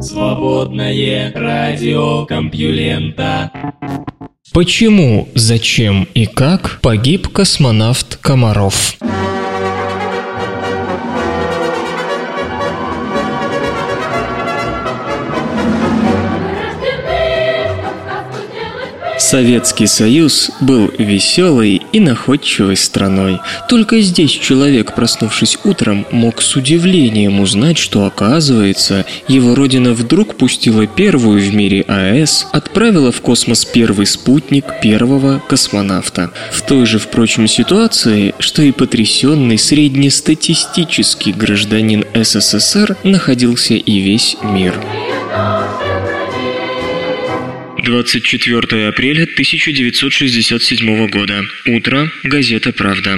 Свободное радио Компьюлента. Почему, зачем и как погиб космонавт Комаров? Советский Союз был веселой и находчивой страной. Только здесь человек, проснувшись утром, мог с удивлением узнать, что, оказывается, его родина вдруг пустила первую в мире АЭС, отправила в космос первый спутник первого космонавта. В той же, впрочем, ситуации, что и потрясенный среднестатистический гражданин СССР находился и весь мир. Мир. 24 апреля 1967 года. Утро. Газета «Правда».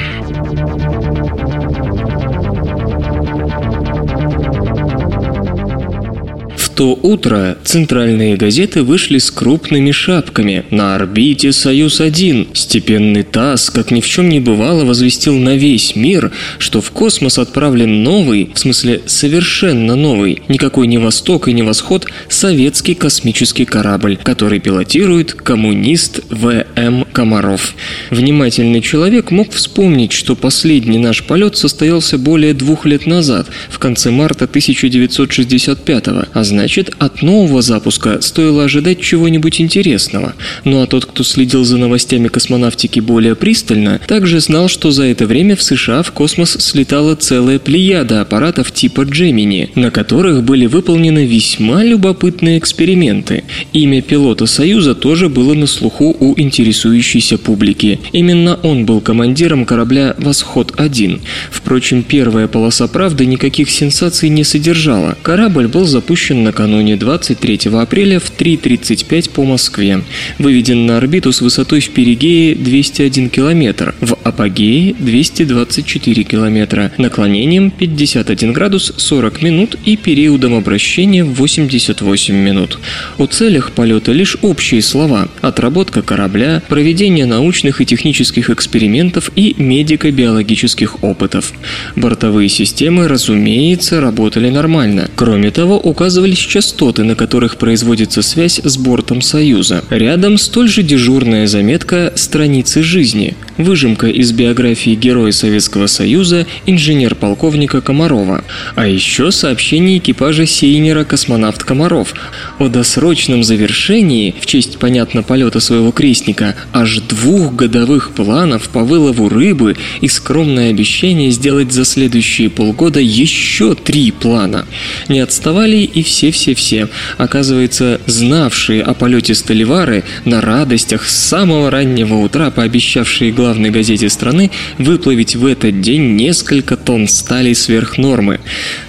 то утро центральные газеты вышли с крупными шапками. На орбите «Союз-1» степенный ТАСС, как ни в чем не бывало, возвестил на весь мир, что в космос отправлен новый, в смысле совершенно новый, никакой не «Восток» и не «Восход», советский космический корабль, который пилотирует коммунист В.М. Комаров. Внимательный человек мог вспомнить, что последний наш полет состоялся более двух лет назад, в конце марта 1965 а значит, значит, от нового запуска стоило ожидать чего-нибудь интересного. Ну а тот, кто следил за новостями космонавтики более пристально, также знал, что за это время в США в космос слетала целая плеяда аппаратов типа Джемини, на которых были выполнены весьма любопытные эксперименты. Имя пилота Союза тоже было на слуху у интересующейся публики. Именно он был командиром корабля «Восход-1». Впрочем, первая полоса правды никаких сенсаций не содержала. Корабль был запущен на накануне 23 апреля в 3.35 по Москве. Выведен на орбиту с высотой в перигее 201 километр, в апогее 224 километра, наклонением 51 градус 40 минут и периодом обращения 88 минут. О целях полета лишь общие слова – отработка корабля, проведение научных и технических экспериментов и медико-биологических опытов. Бортовые системы, разумеется, работали нормально. Кроме того, указывались частоты, на которых производится связь с бортом Союза. Рядом столь же дежурная заметка «Страницы жизни». Выжимка из биографии Героя Советского Союза инженер-полковника Комарова. А еще сообщение экипажа Сейнера космонавт Комаров о досрочном завершении, в честь, понятно, полета своего крестника, аж двух годовых планов по вылову рыбы и скромное обещание сделать за следующие полгода еще три плана. Не отставали и все-все-все. Оказывается, знавшие о полете Столивары на радостях с самого раннего утра пообещавшие глаза главной газете страны выплавить в этот день несколько тонн стали сверх нормы.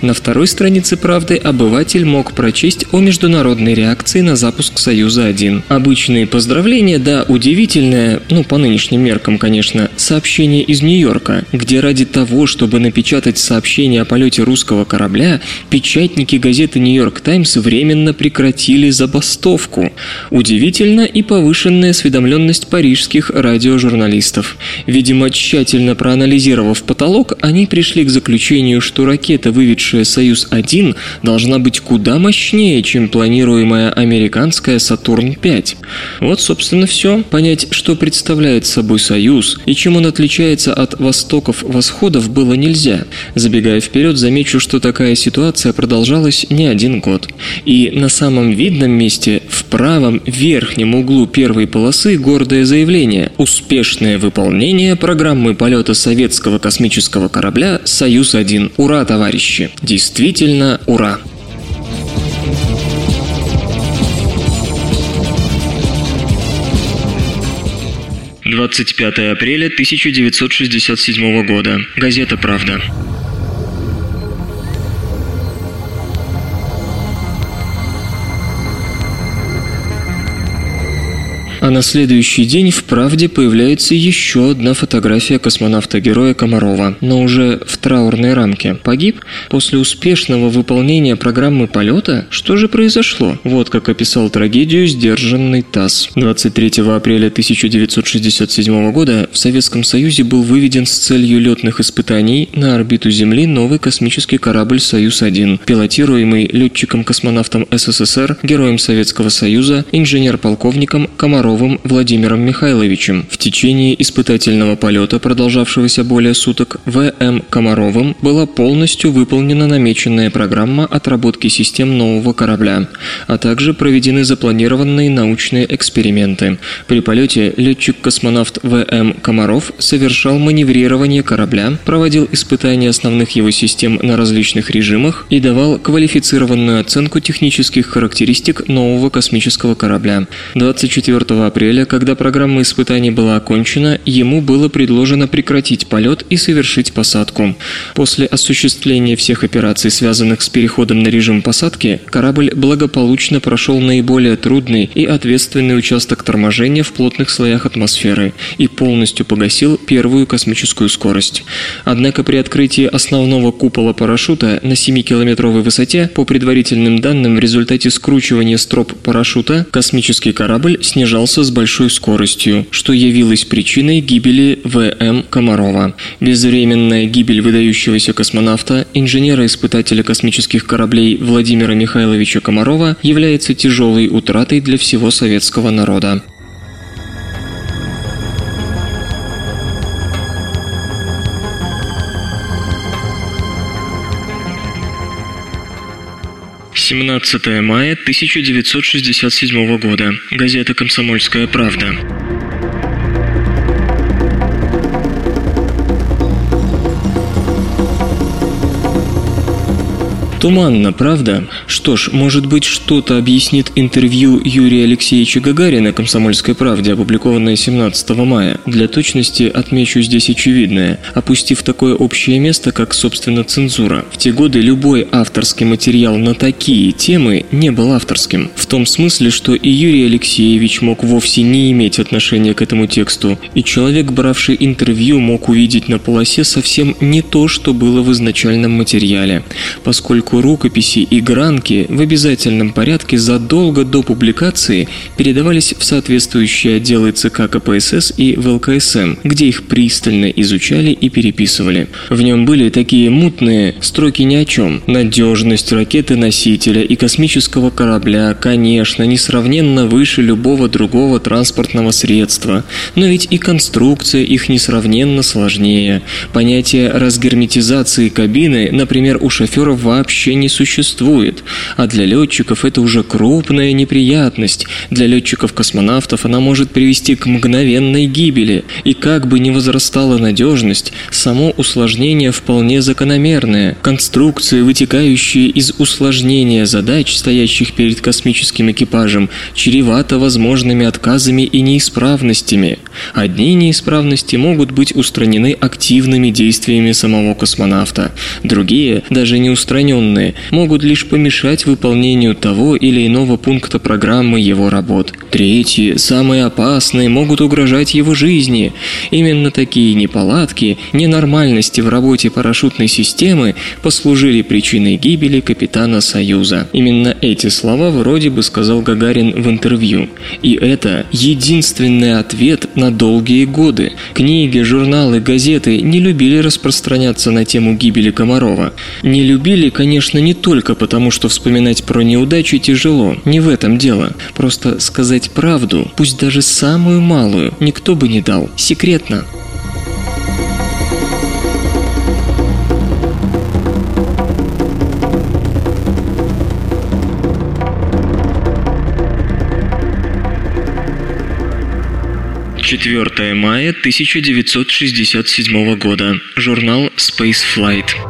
На второй странице «Правды» обыватель мог прочесть о международной реакции на запуск «Союза-1». Обычные поздравления, да, удивительное, ну, по нынешним меркам, конечно, сообщение из Нью-Йорка, где ради того, чтобы напечатать сообщение о полете русского корабля, печатники газеты «Нью-Йорк Таймс» временно прекратили забастовку. Удивительно и повышенная осведомленность парижских радиожурналистов. Видимо, тщательно проанализировав потолок, они пришли к заключению, что ракета, выведшая «Союз-1», должна быть куда мощнее, чем планируемая американская «Сатурн-5». Вот, собственно, все. Понять, что представляет собой «Союз» и чем он отличается от «Востоков-Восходов» было нельзя. Забегая вперед, замечу, что такая ситуация продолжалась не один год. И на самом видном месте, в правом верхнем углу первой полосы, гордое заявление «Успешное выполнение исполнение программы полета советского космического корабля «Союз-1». Ура, товарищи! Действительно, ура! «25 апреля 1967 года. Газета «Правда». А на следующий день в «Правде» появляется еще одна фотография космонавта-героя Комарова, но уже в траурной рамке. Погиб после успешного выполнения программы полета? Что же произошло? Вот как описал трагедию сдержанный ТАСС. 23 апреля 1967 года в Советском Союзе был выведен с целью летных испытаний на орбиту Земли новый космический корабль «Союз-1», пилотируемый летчиком-космонавтом СССР, героем Советского Союза, инженер-полковником Комаров Комаровым Владимиром Михайловичем. В течение испытательного полета, продолжавшегося более суток, В.М. Комаровым была полностью выполнена намеченная программа отработки систем нового корабля, а также проведены запланированные научные эксперименты. При полете летчик-космонавт В.М. Комаров совершал маневрирование корабля, проводил испытания основных его систем на различных режимах и давал квалифицированную оценку технических характеристик нового космического корабля. 24 апреля, когда программа испытаний была окончена, ему было предложено прекратить полет и совершить посадку. После осуществления всех операций, связанных с переходом на режим посадки, корабль благополучно прошел наиболее трудный и ответственный участок торможения в плотных слоях атмосферы и полностью погасил первую космическую скорость. Однако при открытии основного купола парашюта на 7-километровой высоте, по предварительным данным, в результате скручивания строп парашюта, космический корабль снижался столкнулся с большой скоростью, что явилось причиной гибели В.М. Комарова. Безвременная гибель выдающегося космонавта, инженера-испытателя космических кораблей Владимира Михайловича Комарова является тяжелой утратой для всего советского народа. 17 мая 1967 года. Газета «Комсомольская правда». Туманно, правда? Что ж, может быть, что-то объяснит интервью Юрия Алексеевича Гагарина «Комсомольской правде», опубликованное 17 мая. Для точности отмечу здесь очевидное, опустив такое общее место, как, собственно, цензура. В те годы любой авторский материал на такие темы не был авторским. В том смысле, что и Юрий Алексеевич мог вовсе не иметь отношения к этому тексту, и человек, бравший интервью, мог увидеть на полосе совсем не то, что было в изначальном материале, поскольку оценку рукописи и гранки в обязательном порядке задолго до публикации передавались в соответствующие отделы ЦК КПСС и ВЛКСМ, где их пристально изучали и переписывали. В нем были такие мутные строки ни о чем. Надежность ракеты-носителя и космического корабля, конечно, несравненно выше любого другого транспортного средства. Но ведь и конструкция их несравненно сложнее. Понятие разгерметизации кабины, например, у шофера вообще вообще не существует, а для летчиков это уже крупная неприятность. Для летчиков-космонавтов она может привести к мгновенной гибели, и как бы ни возрастала надежность, само усложнение вполне закономерное. Конструкции, вытекающие из усложнения задач, стоящих перед космическим экипажем, чревато возможными отказами и неисправностями. Одни неисправности могут быть устранены активными действиями самого космонавта, другие – даже не устраненными данные могут лишь помешать выполнению того или иного пункта программы его работ. Третьи, самые опасные, могут угрожать его жизни. Именно такие неполадки, ненормальности в работе парашютной системы послужили причиной гибели капитана Союза. Именно эти слова вроде бы сказал Гагарин в интервью. И это единственный ответ на долгие годы. Книги, журналы, газеты не любили распространяться на тему гибели Комарова. Не любили, конечно, конечно, не только потому, что вспоминать про неудачу тяжело, не в этом дело. Просто сказать правду, пусть даже самую малую, никто бы не дал. Секретно. Четвертое мая 1967 года. Журнал Space Flight.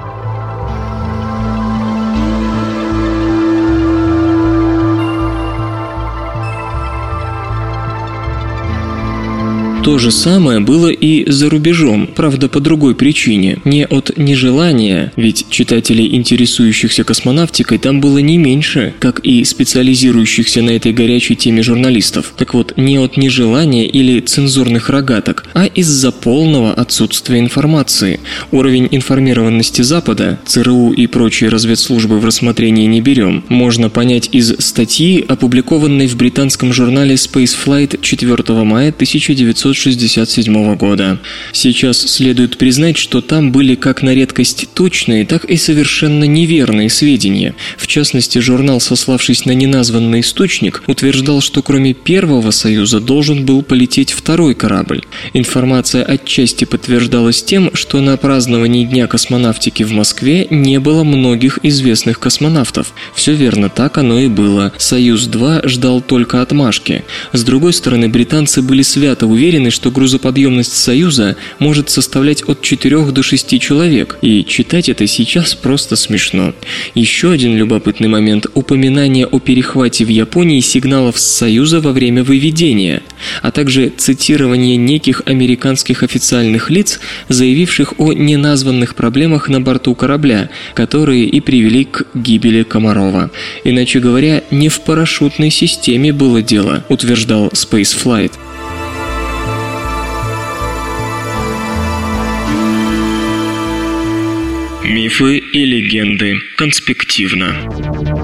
то же самое было и за рубежом, правда по другой причине, не от нежелания, ведь читателей, интересующихся космонавтикой, там было не меньше, как и специализирующихся на этой горячей теме журналистов. Так вот, не от нежелания или цензурных рогаток, а из-за полного отсутствия информации. Уровень информированности Запада, ЦРУ и прочие разведслужбы в рассмотрении не берем, можно понять из статьи, опубликованной в британском журнале Spaceflight 4 мая 1960 1967 года. Сейчас следует признать, что там были как на редкость точные, так и совершенно неверные сведения. В частности, журнал, сославшись на неназванный источник, утверждал, что кроме Первого Союза должен был полететь второй корабль. Информация отчасти подтверждалась тем, что на праздновании Дня космонавтики в Москве не было многих известных космонавтов. Все верно, так оно и было. «Союз-2» ждал только отмашки. С другой стороны, британцы были свято уверены, уверены, что грузоподъемность Союза может составлять от 4 до 6 человек, и читать это сейчас просто смешно. Еще один любопытный момент – упоминание о перехвате в Японии сигналов с Союза во время выведения, а также цитирование неких американских официальных лиц, заявивших о неназванных проблемах на борту корабля, которые и привели к гибели Комарова. Иначе говоря, не в парашютной системе было дело, утверждал Spaceflight. мифы и легенды конспективно.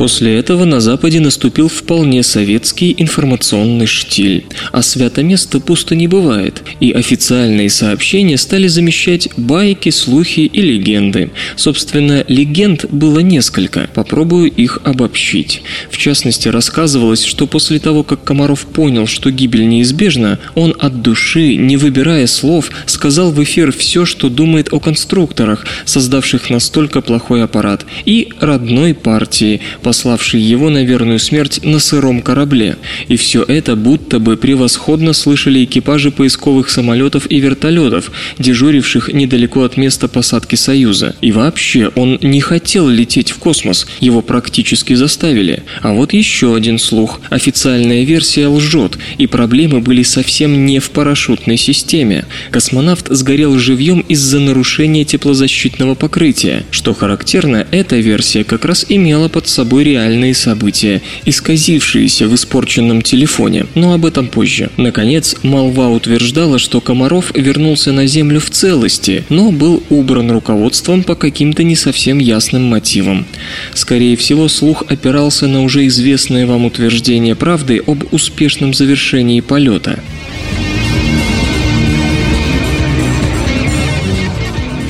После этого на Западе наступил вполне советский информационный штиль. А свято место пусто не бывает, и официальные сообщения стали замещать байки, слухи и легенды. Собственно, легенд было несколько, попробую их обобщить. В частности, рассказывалось, что после того, как Комаров понял, что гибель неизбежна, он от души, не выбирая слов, сказал в эфир все, что думает о конструкторах, создавших настолько плохой аппарат, и родной партии, пославший его на верную смерть на сыром корабле. И все это будто бы превосходно слышали экипажи поисковых самолетов и вертолетов, дежуривших недалеко от места посадки Союза. И вообще, он не хотел лететь в космос, его практически заставили. А вот еще один слух. Официальная версия лжет, и проблемы были совсем не в парашютной системе. Космонавт сгорел живьем из-за нарушения теплозащитного покрытия. Что характерно, эта версия как раз имела под собой собой реальные события, исказившиеся в испорченном телефоне, но об этом позже. Наконец, молва утверждала, что Комаров вернулся на Землю в целости, но был убран руководством по каким-то не совсем ясным мотивам. Скорее всего, слух опирался на уже известное вам утверждение правды об успешном завершении полета.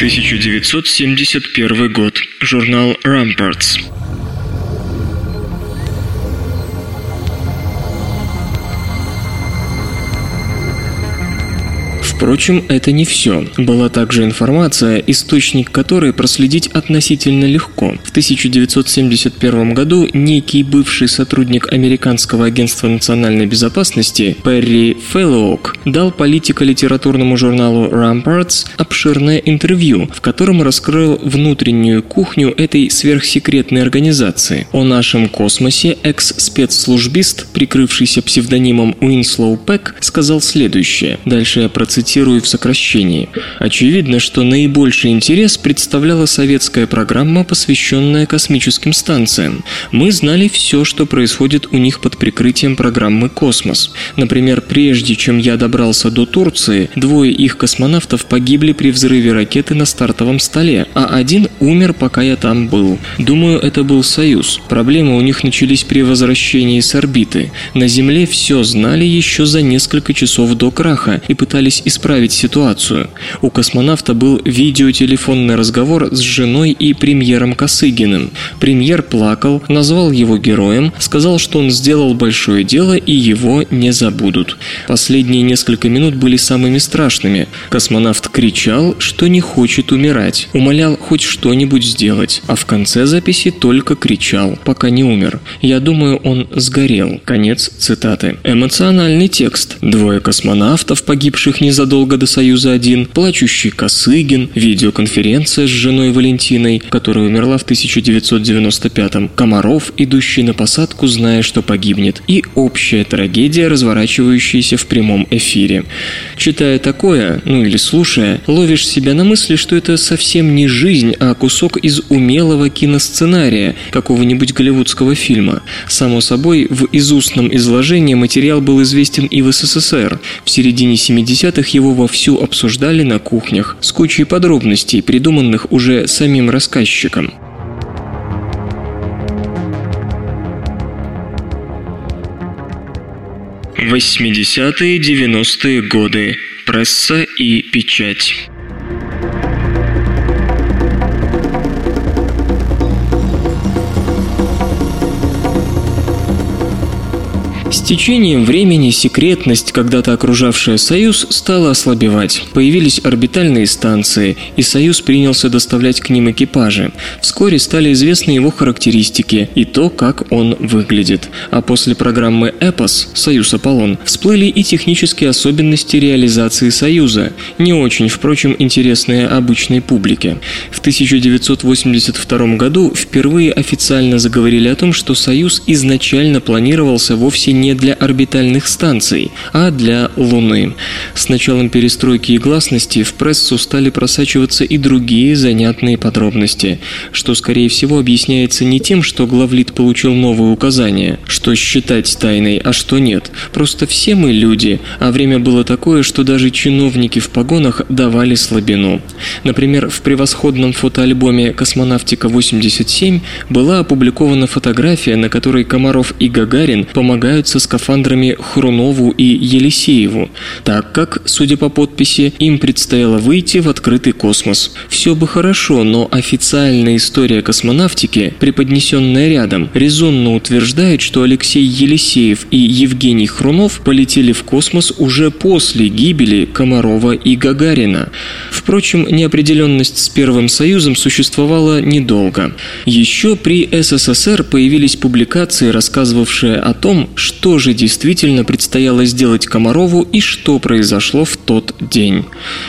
1971 год. Журнал «Рампартс». Впрочем, это не все. Была также информация, источник которой проследить относительно легко. В 1971 году некий бывший сотрудник Американского агентства национальной безопасности Перри Фэллоук дал политико-литературному журналу Ramparts обширное интервью, в котором раскрыл внутреннюю кухню этой сверхсекретной организации. О нашем космосе экс-спецслужбист, прикрывшийся псевдонимом Уинслоу Пэк, сказал следующее. Дальше я процитирую цитирую в сокращении. Очевидно, что наибольший интерес представляла советская программа, посвященная космическим станциям. Мы знали все, что происходит у них под прикрытием программы «Космос». Например, прежде чем я добрался до Турции, двое их космонавтов погибли при взрыве ракеты на стартовом столе, а один умер, пока я там был. Думаю, это был Союз. Проблемы у них начались при возвращении с орбиты. На Земле все знали еще за несколько часов до краха и пытались исправить исправить ситуацию. У космонавта был видеотелефонный разговор с женой и премьером Косыгиным. Премьер плакал, назвал его героем, сказал, что он сделал большое дело и его не забудут. Последние несколько минут были самыми страшными. Космонавт кричал, что не хочет умирать, умолял хоть что-нибудь сделать, а в конце записи только кричал, пока не умер. Я думаю, он сгорел. Конец цитаты. Эмоциональный текст. Двое космонавтов, погибших незадолго задолго до Союза один, плачущий Косыгин, видеоконференция с женой Валентиной, которая умерла в 1995-м, Комаров, идущий на посадку, зная, что погибнет, и общая трагедия, разворачивающаяся в прямом эфире. Читая такое, ну или слушая, ловишь себя на мысли, что это совсем не жизнь, а кусок из умелого киносценария какого-нибудь голливудского фильма. Само собой, в изустном изложении материал был известен и в СССР. В середине 70-х его вовсю обсуждали на кухнях с кучей подробностей, придуманных уже самим рассказчиком. Восьмидесятые девяностые годы. Пресса и печать. течением времени секретность, когда-то окружавшая Союз, стала ослабевать. Появились орбитальные станции, и Союз принялся доставлять к ним экипажи. Вскоре стали известны его характеристики и то, как он выглядит. А после программы «Эпос» «Союз Аполлон» всплыли и технические особенности реализации Союза, не очень, впрочем, интересные обычной публике. В 1982 году впервые официально заговорили о том, что Союз изначально планировался вовсе не для орбитальных станций, а для Луны. С началом перестройки и гласности в прессу стали просачиваться и другие занятные подробности, что, скорее всего, объясняется не тем, что главлит получил новые указания, что считать тайной, а что нет. Просто все мы люди, а время было такое, что даже чиновники в погонах давали слабину. Например, в превосходном фотоальбоме «Космонавтика-87» была опубликована фотография, на которой Комаров и Гагарин помогают со скафандрами Хрунову и Елисееву, так как, судя по подписи, им предстояло выйти в открытый космос. Все бы хорошо, но официальная история космонавтики, преподнесенная рядом, резонно утверждает, что Алексей Елисеев и Евгений Хрунов полетели в космос уже после гибели Комарова и Гагарина. Впрочем, неопределенность с Первым Союзом существовала недолго. Еще при СССР появились публикации, рассказывавшие о том, что же действительно предстояло сделать Комарову и что произошло в тот день.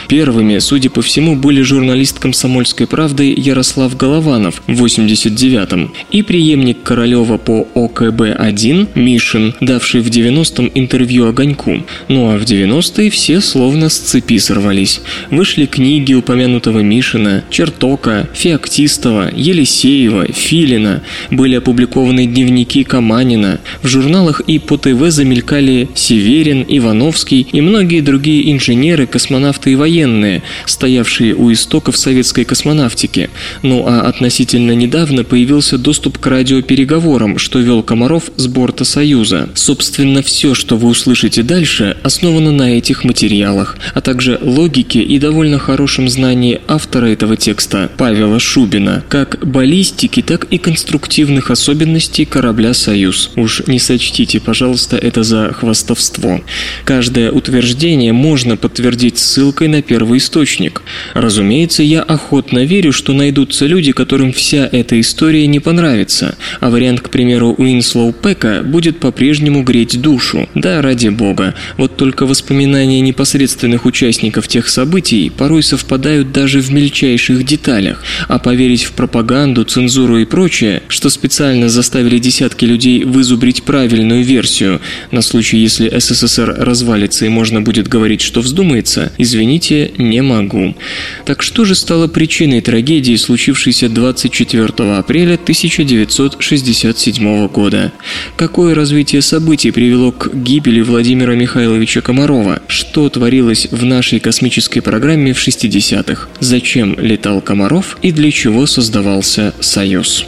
Первыми, судя по всему, были журналист «Комсомольской правды» Ярослав Голованов в 89-м и преемник Королева по ОКБ-1 Мишин, давший в 90-м интервью «Огоньку». Ну а в 90-е все словно с цепи сорвались. Вышли книги упомянутого Мишина, Чертока, Феоктистова, Елисеева, Филина, были опубликованы дневники Каманина. В журналах и опыты замелькали Северин, Ивановский и многие другие инженеры, космонавты и военные, стоявшие у истоков советской космонавтики. Ну а относительно недавно появился доступ к радиопереговорам, что вел Комаров с борта Союза. Собственно, все, что вы услышите дальше, основано на этих материалах, а также логике и довольно хорошем знании автора этого текста, Павела Шубина, как баллистики, так и конструктивных особенностей корабля «Союз». Уж не сочтите, пожалуйста, пожалуйста, это за хвастовство. Каждое утверждение можно подтвердить ссылкой на первый источник. Разумеется, я охотно верю, что найдутся люди, которым вся эта история не понравится, а вариант, к примеру, Уинслоу Пека будет по-прежнему греть душу. Да, ради бога. Вот только воспоминания непосредственных участников тех событий порой совпадают даже в мельчайших деталях, а поверить в пропаганду, цензуру и прочее, что специально заставили десятки людей вызубрить правильную версию, комиссию. На случай, если СССР развалится и можно будет говорить, что вздумается, извините, не могу. Так что же стало причиной трагедии, случившейся 24 апреля 1967 года? Какое развитие событий привело к гибели Владимира Михайловича Комарова? Что творилось в нашей космической программе в 60-х? Зачем летал Комаров и для чего создавался Союз?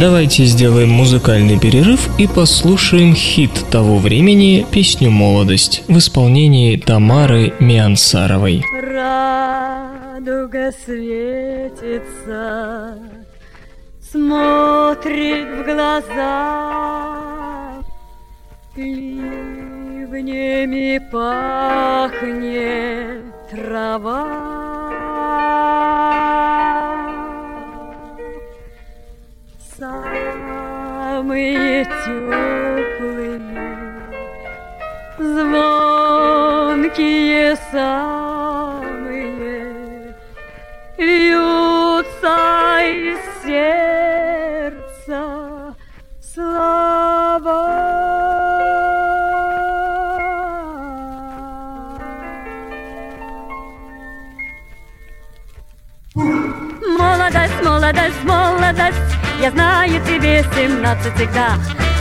Давайте сделаем музыкальный перерыв и послушаем хит того времени «Песню молодость» в исполнении Тамары Миансаровой. Радуга светится, смотрит в глаза, ливнями пахнет трава самые теплые звонкие самые льются из сердца слова. Молодость, молодость, молодость. Я знаю тебе 17 всегда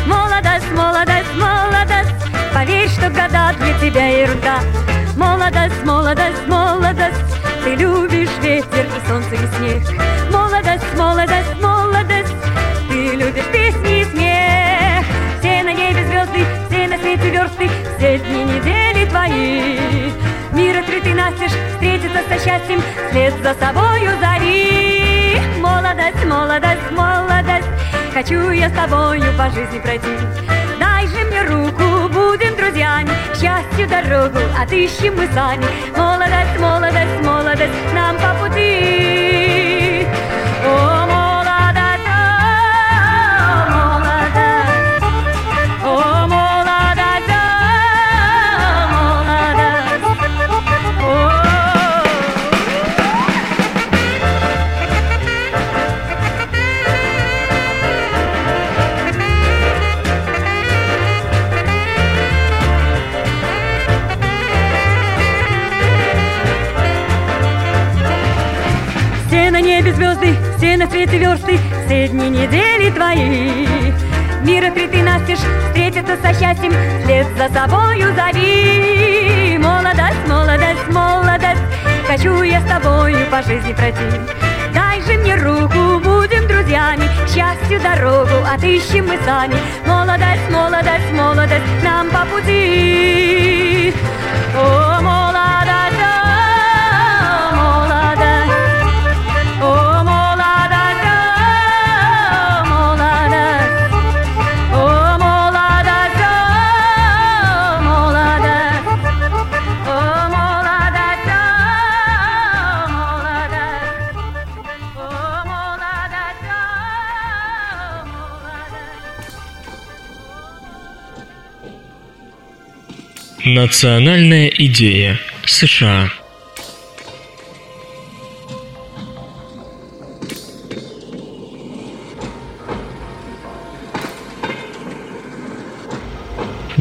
Молодость, молодость, молодость Поверь, что года для тебя ерунда Молодость, молодость, молодость Ты любишь ветер и солнце и снег Молодость, молодость, молодость Ты любишь песни и смех Все на небе звезды, все на свете версты Все дни недели твои Мир открытый настежь, встретиться со счастьем След за собою зари молодость, молодость, молодость Хочу я с тобою по жизни пройти Дай же мне руку, будем друзьями Счастью дорогу отыщем мы сами Молодость, молодость, молодость Нам по пути О. четвертой средней недели твои. Мира три ты настишь, встретится со счастьем, след за собою зови. Молодость, молодость, молодость, хочу я с тобою по жизни пройти. Дай же мне руку, будем друзьями, к счастью дорогу отыщем мы сами. Молодость, молодость, молодость, нам по пути. О, молодость. национальная идея США.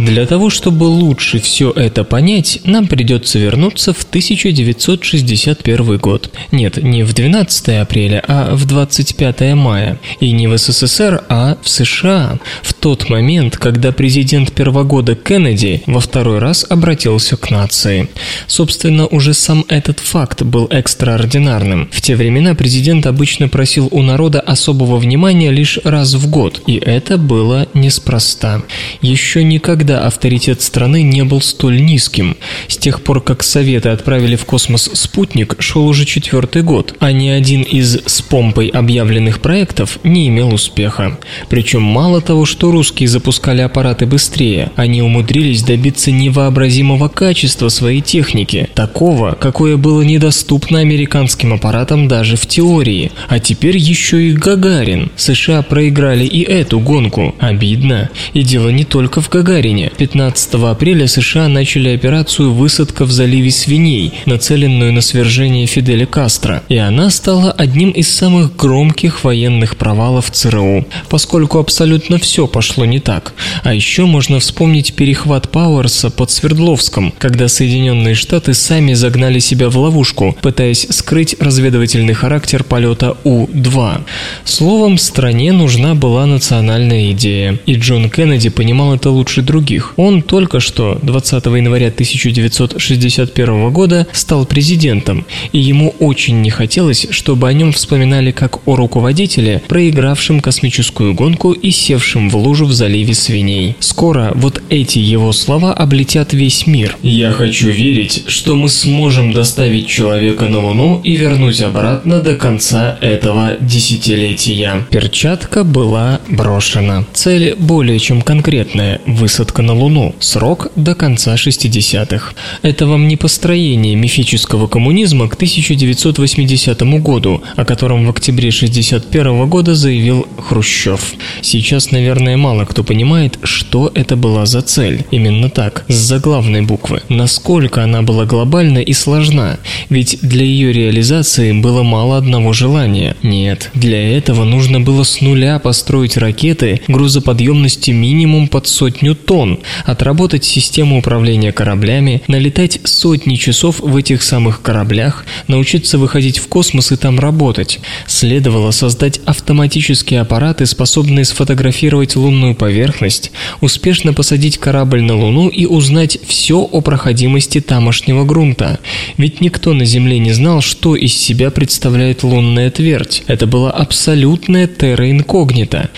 Для того, чтобы лучше все это понять, нам придется вернуться в 1961 год. Нет, не в 12 апреля, а в 25 мая. И не в СССР, а в США. В тот момент, когда президент первогода Кеннеди во второй раз обратился к нации. Собственно, уже сам этот факт был экстраординарным. В те времена президент обычно просил у народа особого внимания лишь раз в год, и это было неспроста. Еще никогда авторитет страны не был столь низким. С тех пор, как Советы отправили в космос спутник, шел уже четвертый год, а ни один из с помпой объявленных проектов не имел успеха. Причем мало того, что русские запускали аппараты быстрее, они умудрились добиться невообразимого качества своей техники, такого, какое было недоступно американским аппаратам даже в теории. А теперь еще и Гагарин. США проиграли и эту гонку. Обидно. И дело не только в Гагарине. 15 апреля США начали операцию «Высадка в заливе свиней», нацеленную на свержение Фиделя Кастро, и она стала одним из самых громких военных провалов ЦРУ, поскольку абсолютно все пошло не так. А еще можно вспомнить перехват Пауэрса под Свердловском, когда Соединенные Штаты сами загнали себя в ловушку, пытаясь скрыть разведывательный характер полета У-2. Словом, стране нужна была национальная идея, и Джон Кеннеди понимал это лучше других их. Он только что 20 января 1961 года стал президентом, и ему очень не хотелось, чтобы о нем вспоминали как о руководителе, проигравшем космическую гонку и севшем в лужу в заливе свиней. Скоро вот эти его слова облетят весь мир. Я хочу верить, что мы сможем доставить человека на Луну и вернуть обратно до конца этого десятилетия. Перчатка была брошена. Цель более чем конкретная – высадка на на Луну. Срок до конца 60-х. Это вам не построение мифического коммунизма к 1980 году, о котором в октябре 61 года заявил Хрущев. Сейчас, наверное, мало кто понимает, что это была за цель. Именно так, с заглавной буквы. Насколько она была глобальна и сложна. Ведь для ее реализации было мало одного желания. Нет, для этого нужно было с нуля построить ракеты грузоподъемности минимум под сотню тонн, Отработать систему управления кораблями, налетать сотни часов в этих самых кораблях, научиться выходить в космос и там работать. Следовало создать автоматические аппараты, способные сфотографировать лунную поверхность, успешно посадить корабль на Луну и узнать все о проходимости тамошнего грунта. Ведь никто на Земле не знал, что из себя представляет лунная твердь. Это была абсолютная терра инкогнита.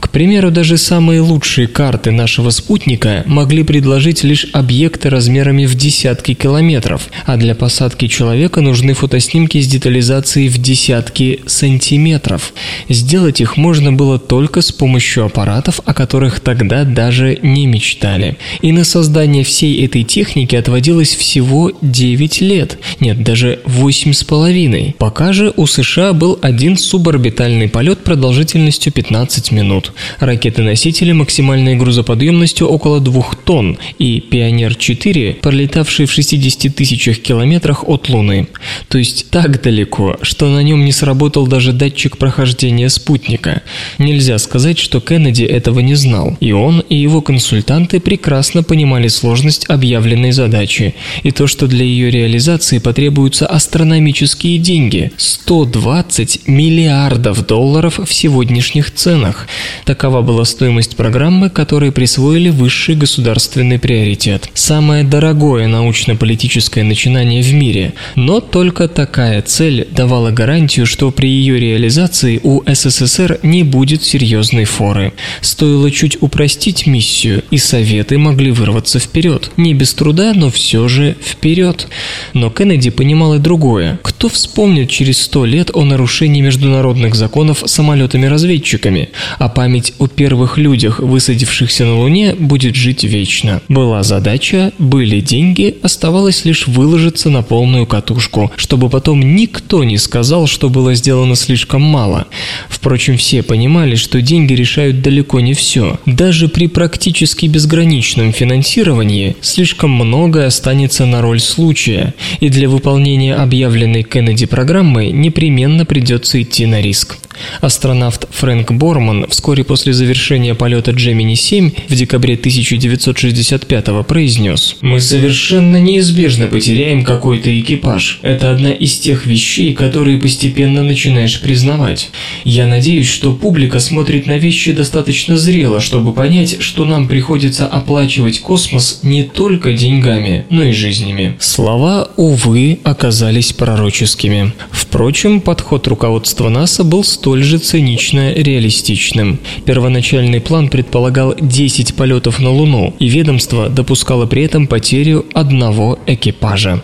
К примеру, даже самые лучшие карты нашего спутника Курская могли предложить лишь объекты размерами в десятки километров, а для посадки человека нужны фотоснимки с детализацией в десятки сантиметров. Сделать их можно было только с помощью аппаратов, о которых тогда даже не мечтали. И на создание всей этой техники отводилось всего 9 лет, нет, даже 8 с половиной. Пока же у США был один суборбитальный полет продолжительностью 15 минут. Ракеты-носители максимальной грузоподъемностью около около двух тонн и «Пионер-4», пролетавший в 60 тысячах километрах от Луны, то есть так далеко, что на нем не сработал даже датчик прохождения спутника. Нельзя сказать, что Кеннеди этого не знал, и он, и его консультанты прекрасно понимали сложность объявленной задачи, и то, что для ее реализации потребуются астрономические деньги – 120 миллиардов долларов в сегодняшних ценах. Такова была стоимость программы, которой присвоили выше высший государственный приоритет. Самое дорогое научно-политическое начинание в мире. Но только такая цель давала гарантию, что при ее реализации у СССР не будет серьезной форы. Стоило чуть упростить миссию, и Советы могли вырваться вперед. Не без труда, но все же вперед. Но Кеннеди понимал и другое. Кто вспомнит через сто лет о нарушении международных законов самолетами-разведчиками? А память о первых людях, высадившихся на Луне, будет будет жить вечно. Была задача, были деньги, оставалось лишь выложиться на полную катушку, чтобы потом никто не сказал, что было сделано слишком мало. Впрочем, все понимали, что деньги решают далеко не все. Даже при практически безграничном финансировании слишком многое останется на роль случая, и для выполнения объявленной Кеннеди программы непременно придется идти на риск. Астронавт Фрэнк Борман вскоре после завершения полета Джемини-7 в декабре 1965 произнес «Мы совершенно неизбежно потеряем какой-то экипаж. Это одна из тех вещей, которые постепенно начинаешь признавать. Я надеюсь, что публика смотрит на вещи достаточно зрело, чтобы понять, что нам приходится оплачивать космос не только деньгами, но и жизнями». Слова, увы, оказались пророческими. Впрочем, подход руководства НАСА был столь столь же цинично реалистичным. Первоначальный план предполагал 10 полетов на Луну, и ведомство допускало при этом потерю одного экипажа.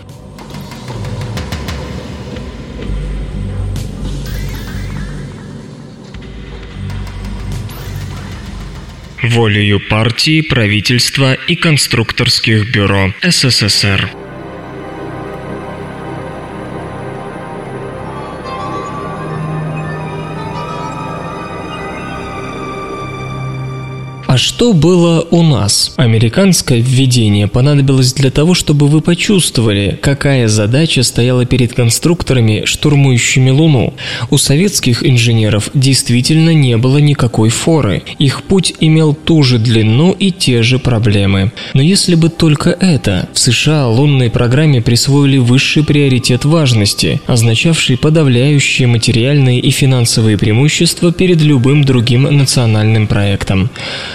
волею партии, правительства и конструкторских бюро СССР. А что было у нас? Американское введение понадобилось для того, чтобы вы почувствовали, какая задача стояла перед конструкторами, штурмующими Луну. У советских инженеров действительно не было никакой форы. Их путь имел ту же длину и те же проблемы. Но если бы только это, в США лунной программе присвоили высший приоритет важности, означавший подавляющие материальные и финансовые преимущества перед любым другим национальным проектом.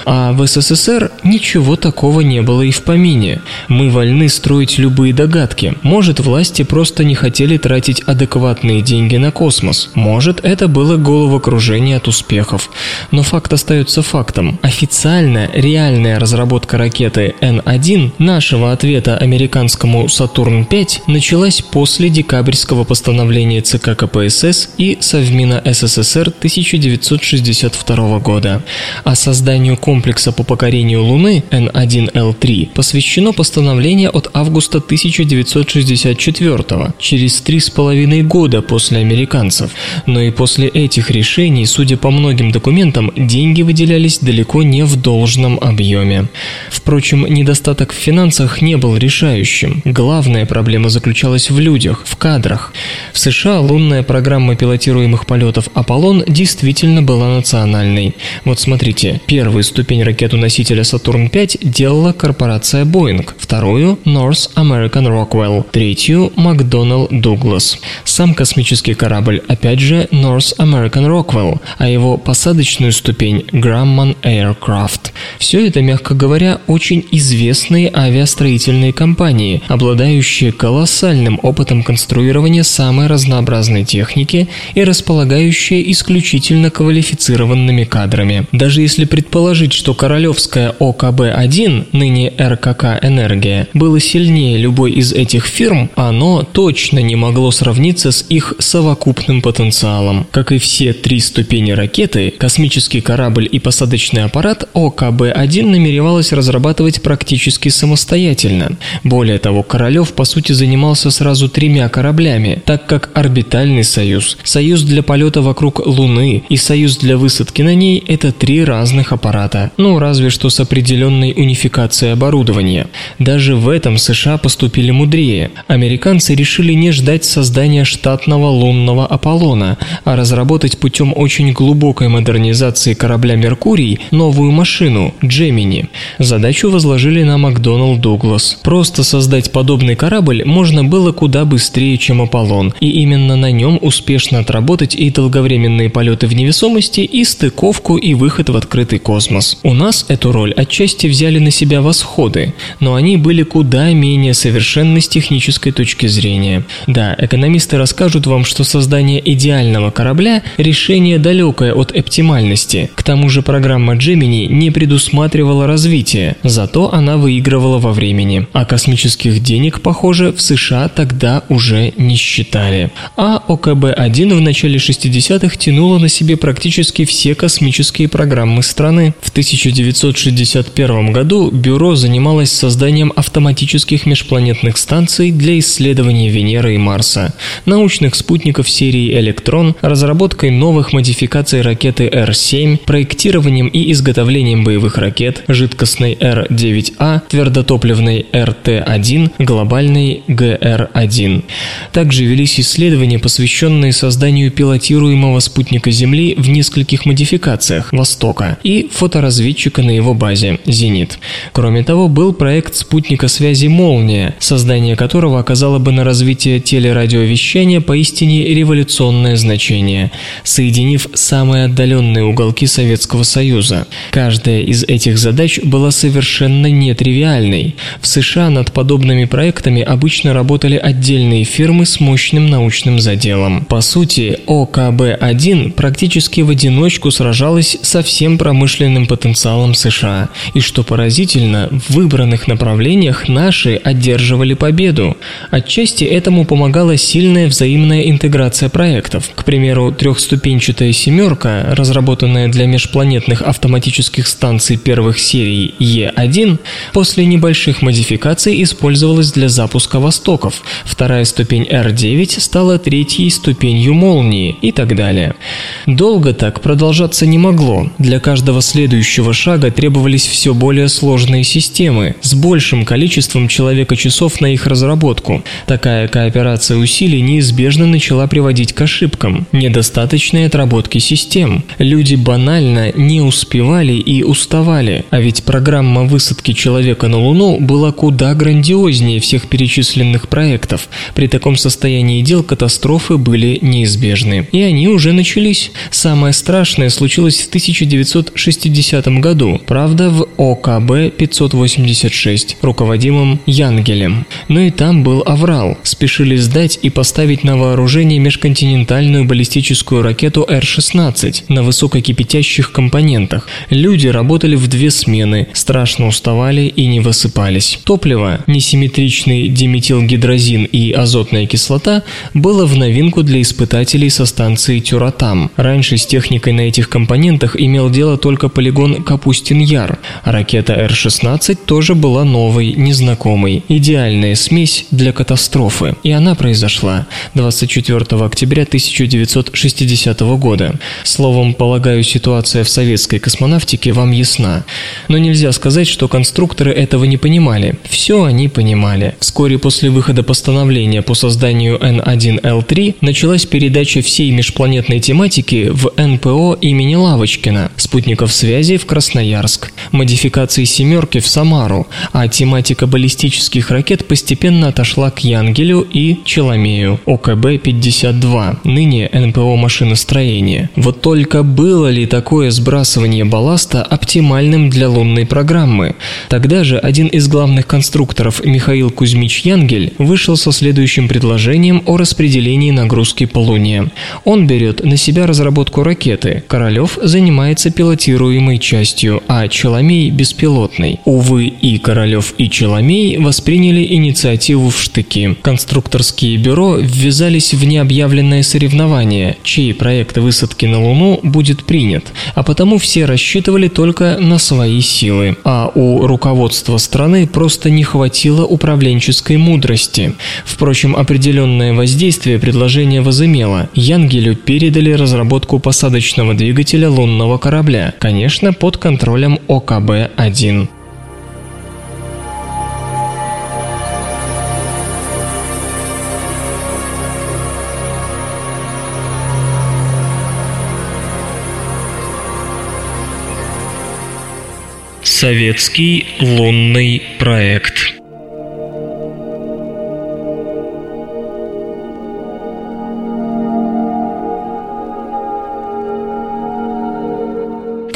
А в СССР ничего такого не было и в помине. Мы вольны строить любые догадки. Может, власти просто не хотели тратить адекватные деньги на космос. Может, это было головокружение от успехов. Но факт остается фактом. Официально реальная разработка ракеты Н1 нашего ответа американскому Сатурн-5 началась после декабрьского постановления ЦК КПСС и Совмина СССР 1962 года. О созданию комплекса комплекса по покорению Луны N1L3 посвящено постановление от августа 1964 через три с половиной года после американцев. Но и после этих решений, судя по многим документам, деньги выделялись далеко не в должном объеме. Впрочем, недостаток в финансах не был решающим. Главная проблема заключалась в людях, в кадрах. В США лунная программа пилотируемых полетов «Аполлон» действительно была национальной. Вот смотрите, первый ступень ступень ракету-носителя Сатурн-5 делала корпорация Boeing, вторую – North American Rockwell, третью – McDonnell Douglas. Сам космический корабль, опять же, North American Rockwell, а его посадочную ступень – Grumman Aircraft. Все это, мягко говоря, очень известные авиастроительные компании, обладающие колоссальным опытом конструирования самой разнообразной техники и располагающие исключительно квалифицированными кадрами. Даже если предположить, что королевская ОКБ-1, ныне РКК «Энергия», было сильнее любой из этих фирм, оно точно не могло сравниться с их совокупным потенциалом. Как и все три ступени ракеты, космический корабль и посадочный аппарат ОКБ-1 намеревалось разрабатывать практически самостоятельно. Более того, Королев по сути занимался сразу тремя кораблями, так как орбитальный союз, союз для полета вокруг Луны и союз для высадки на ней – это три разных аппарата. США, ну разве что с определенной унификацией оборудования. Даже в этом США поступили мудрее. Американцы решили не ждать создания штатного лунного Аполлона, а разработать путем очень глубокой модернизации корабля «Меркурий» новую машину – «Джемини». Задачу возложили на Макдоналл Дуглас. Просто создать подобный корабль можно было куда быстрее, чем «Аполлон», и именно на нем успешно отработать и долговременные полеты в невесомости, и стыковку, и выход в открытый космос. У нас эту роль отчасти взяли на себя восходы, но они были куда менее совершенны с технической точки зрения. Да, экономисты расскажут вам, что создание идеального корабля – решение далекое от оптимальности. К тому же программа Gemini не предусматривала развитие, зато она выигрывала во времени. А космических денег, похоже, в США тогда уже не считали. А ОКБ-1 в начале 60-х тянуло на себе практически все космические программы страны. В 1960 1961 году бюро занималось созданием автоматических межпланетных станций для исследования Венеры и Марса, научных спутников серии «Электрон», разработкой новых модификаций ракеты Р-7, проектированием и изготовлением боевых ракет, жидкостной Р-9А, твердотопливной РТ-1, глобальной ГР-1. Также велись исследования, посвященные созданию пилотируемого спутника Земли в нескольких модификациях «Востока» и фоторазвитию разведчика на его базе «Зенит». Кроме того, был проект спутника связи «Молния», создание которого оказало бы на развитие телерадиовещания поистине революционное значение, соединив самые отдаленные уголки Советского Союза. Каждая из этих задач была совершенно нетривиальной. В США над подобными проектами обычно работали отдельные фирмы с мощным научным заделом. По сути, ОКБ-1 практически в одиночку сражалась со всем промышленным потенциалом потенциалом США и, что поразительно, в выбранных направлениях наши одерживали победу. Отчасти этому помогала сильная взаимная интеграция проектов. К примеру, трехступенчатая «семерка», разработанная для межпланетных автоматических станций первых серий Е1, после небольших модификаций использовалась для запуска «Востоков», вторая ступень R9 стала третьей ступенью «Молнии» и так далее. Долго так продолжаться не могло. Для каждого следующего будущего шага требовались все более сложные системы с большим количеством человека-часов на их разработку. Такая кооперация усилий неизбежно начала приводить к ошибкам, недостаточной отработки систем. Люди банально не успевали и уставали, а ведь программа высадки человека на Луну была куда грандиознее всех перечисленных проектов. При таком состоянии дел катастрофы были неизбежны. И они уже начались. Самое страшное случилось в 1960 2010 году, правда, в ОКБ 586, руководимым Янгелем. Но и там был аврал. Спешили сдать и поставить на вооружение межконтинентальную баллистическую ракету Р-16 на высококипятящих компонентах. Люди работали в две смены, страшно уставали и не высыпались. Топливо, несимметричный диметилгидрозин и азотная кислота, было в новинку для испытателей со станции Тюратам. Раньше с техникой на этих компонентах имел дело только полигон Антон Капустин-Яр. Ракета Р-16 тоже была новой, незнакомой. Идеальная смесь для катастрофы. И она произошла 24 октября 1960 года. Словом, полагаю, ситуация в советской космонавтике вам ясна. Но нельзя сказать, что конструкторы этого не понимали. Все они понимали. Вскоре после выхода постановления по созданию Н1Л3 началась передача всей межпланетной тематики в НПО имени Лавочкина, спутников связи в Красноярск, модификации «семерки» в Самару, а тематика баллистических ракет постепенно отошла к Янгелю и Челомею, ОКБ-52, ныне НПО машиностроения. Вот только было ли такое сбрасывание балласта оптимальным для лунной программы? Тогда же один из главных конструкторов Михаил Кузьмич Янгель вышел со следующим предложением о распределении нагрузки по Луне. Он берет на себя разработку ракеты, Королев занимается пилотируемой частью, а Челомей – беспилотный. Увы, и Королев, и Челомей восприняли инициативу в штыки. Конструкторские бюро ввязались в необъявленное соревнование, чей проект высадки на Луну будет принят, а потому все рассчитывали только на свои силы. А у руководства страны просто не хватило управленческой мудрости. Впрочем, определенное воздействие предложение возымело. Янгелю передали разработку посадочного двигателя лунного корабля. Конечно, под контролем ОКБ-1. Советский лунный проект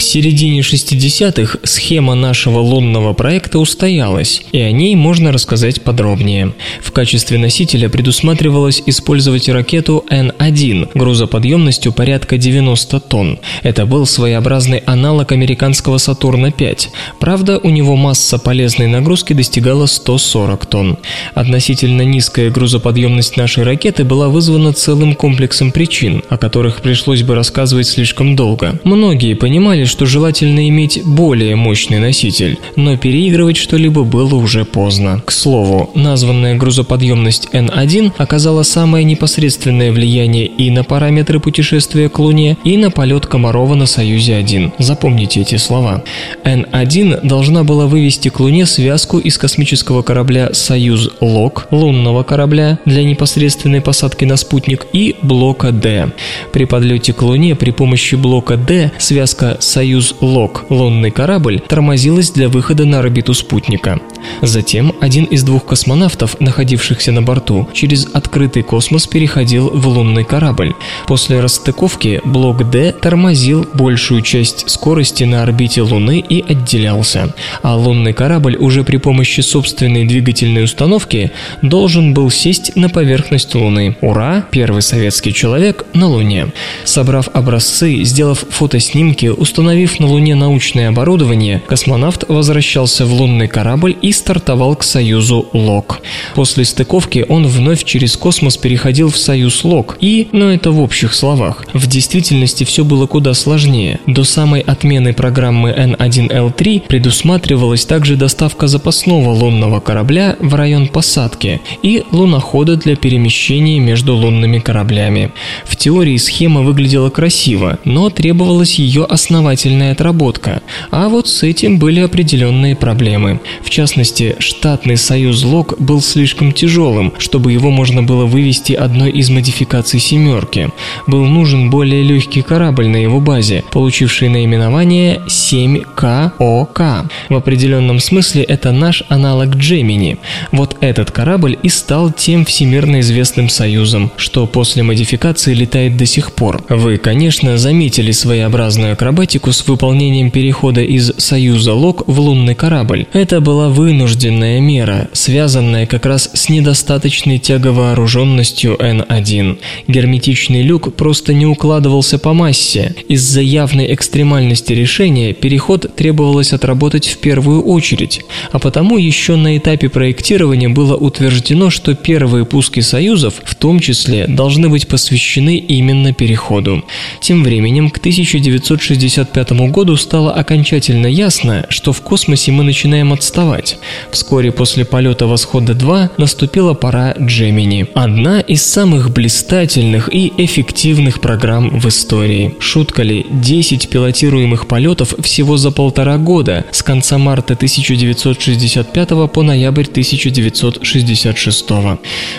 К середине 60-х схема нашего лунного проекта устоялась, и о ней можно рассказать подробнее. В качестве носителя предусматривалось использовать ракету N1 грузоподъемностью порядка 90 тонн. Это был своеобразный аналог американского Сатурна-5. Правда, у него масса полезной нагрузки достигала 140 тонн. Относительно низкая грузоподъемность нашей ракеты была вызвана целым комплексом причин, о которых пришлось бы рассказывать слишком долго. Многие понимали, что желательно иметь более мощный носитель, но переигрывать что-либо было уже поздно. К слову, названная грузоподъемность N1 оказала самое непосредственное влияние и на параметры путешествия к Луне, и на полет Комарова на Союзе-1. Запомните эти слова. N1 должна была вывести к Луне связку из космического корабля «Союз-Лок», лунного корабля для непосредственной посадки на спутник и блока D. При подлете к Луне при помощи блока D связка союз «Союз Лок» лунный корабль тормозилась для выхода на орбиту спутника. Затем один из двух космонавтов, находившихся на борту, через открытый космос переходил в лунный корабль. После расстыковки блок «Д» тормозил большую часть скорости на орбите Луны и отделялся, а лунный корабль уже при помощи собственной двигательной установки должен был сесть на поверхность Луны. Ура! Первый советский человек на Луне. Собрав образцы, сделав фотоснимки, установив установив на Луне научное оборудование, космонавт возвращался в лунный корабль и стартовал к Союзу ЛОК. После стыковки он вновь через космос переходил в Союз ЛОК и, но ну это в общих словах, в действительности все было куда сложнее. До самой отмены программы N1L3 предусматривалась также доставка запасного лунного корабля в район посадки и лунохода для перемещения между лунными кораблями. В теории схема выглядела красиво, но требовалось ее основать тщательная отработка, а вот с этим были определенные проблемы. В частности, штатный союз ЛОК был слишком тяжелым, чтобы его можно было вывести одной из модификаций «семерки». Был нужен более легкий корабль на его базе, получивший наименование 7КОК. В определенном смысле это наш аналог Джемини. Вот этот корабль и стал тем всемирно известным союзом, что после модификации летает до сих пор. Вы, конечно, заметили своеобразную акробатику с выполнением перехода из Союза Лок в лунный корабль. Это была вынужденная мера, связанная как раз с недостаточной тяговооруженностью Н-1. Герметичный люк просто не укладывался по массе. Из-за явной экстремальности решения переход требовалось отработать в первую очередь, а потому еще на этапе проектирования было утверждено, что первые пуски Союзов в том числе должны быть посвящены именно переходу. Тем временем к 1965 к году стало окончательно ясно, что в космосе мы начинаем отставать. Вскоре после полета «Восхода-2» наступила пора Джемини. Одна из самых блистательных и эффективных программ в истории. Шутка ли, 10 пилотируемых полетов всего за полтора года, с конца марта 1965 по ноябрь 1966.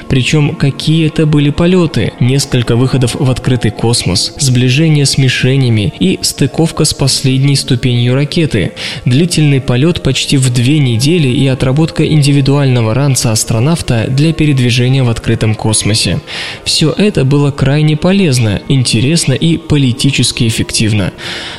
Причем какие это были полеты, несколько выходов в открытый космос, сближение с мишенями и стыковка пуска с последней ступенью ракеты. Длительный полет почти в две недели и отработка индивидуального ранца астронавта для передвижения в открытом космосе. Все это было крайне полезно, интересно и политически эффективно.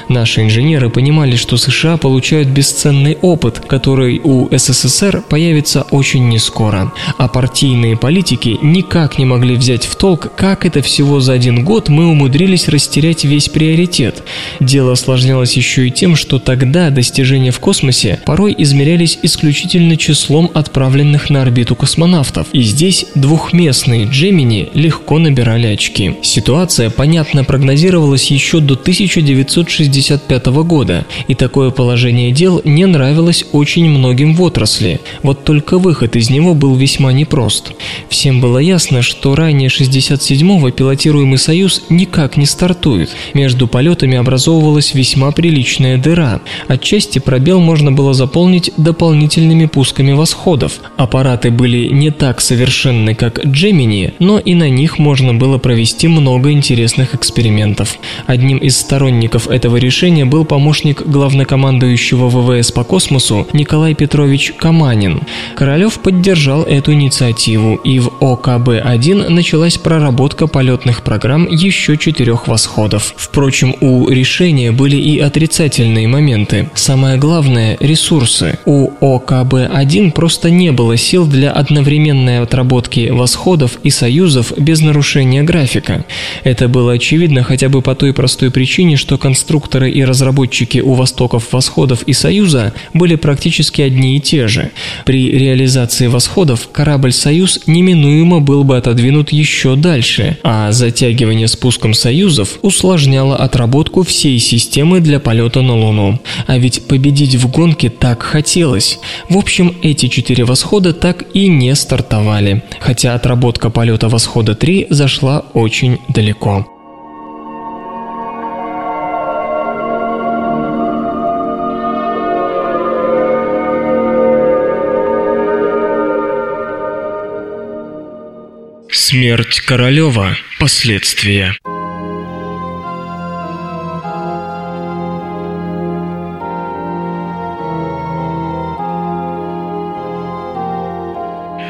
Наши инженеры понимали, что США получают бесценный опыт, который у СССР появится очень нескоро. А партийные политики никак не могли взять в толк, как это всего за один год мы умудрились растерять весь приоритет. Дело сложилось осложнялось еще и тем, что тогда достижения в космосе порой измерялись исключительно числом отправленных на орбиту космонавтов, и здесь двухместные Джемини легко набирали очки. Ситуация, понятно, прогнозировалась еще до 1965 года, и такое положение дел не нравилось очень многим в отрасли. Вот только выход из него был весьма непрост. Всем было ясно, что ранее 67-го пилотируемый союз никак не стартует. Между полетами образовывалась весьма приличная дыра. Отчасти пробел можно было заполнить дополнительными пусками восходов. Аппараты были не так совершенны, как Джемини, но и на них можно было провести много интересных экспериментов. Одним из сторонников этого решения был помощник главнокомандующего ВВС по космосу Николай Петрович Каманин. Королев поддержал эту инициативу, и в ОКБ-1 началась проработка полетных программ еще четырех восходов. Впрочем, у решения были были и отрицательные моменты. Самое главное – ресурсы. У ОКБ-1 просто не было сил для одновременной отработки восходов и союзов без нарушения графика. Это было очевидно хотя бы по той простой причине, что конструкторы и разработчики у востоков восходов и союза были практически одни и те же. При реализации восходов корабль «Союз» неминуемо был бы отодвинут еще дальше, а затягивание спуском «Союзов» усложняло отработку всей системы темы для полета на Луну. А ведь победить в гонке так хотелось. В общем, эти четыре восхода так и не стартовали, хотя отработка полета восхода 3 зашла очень далеко. Смерть Королева. Последствия.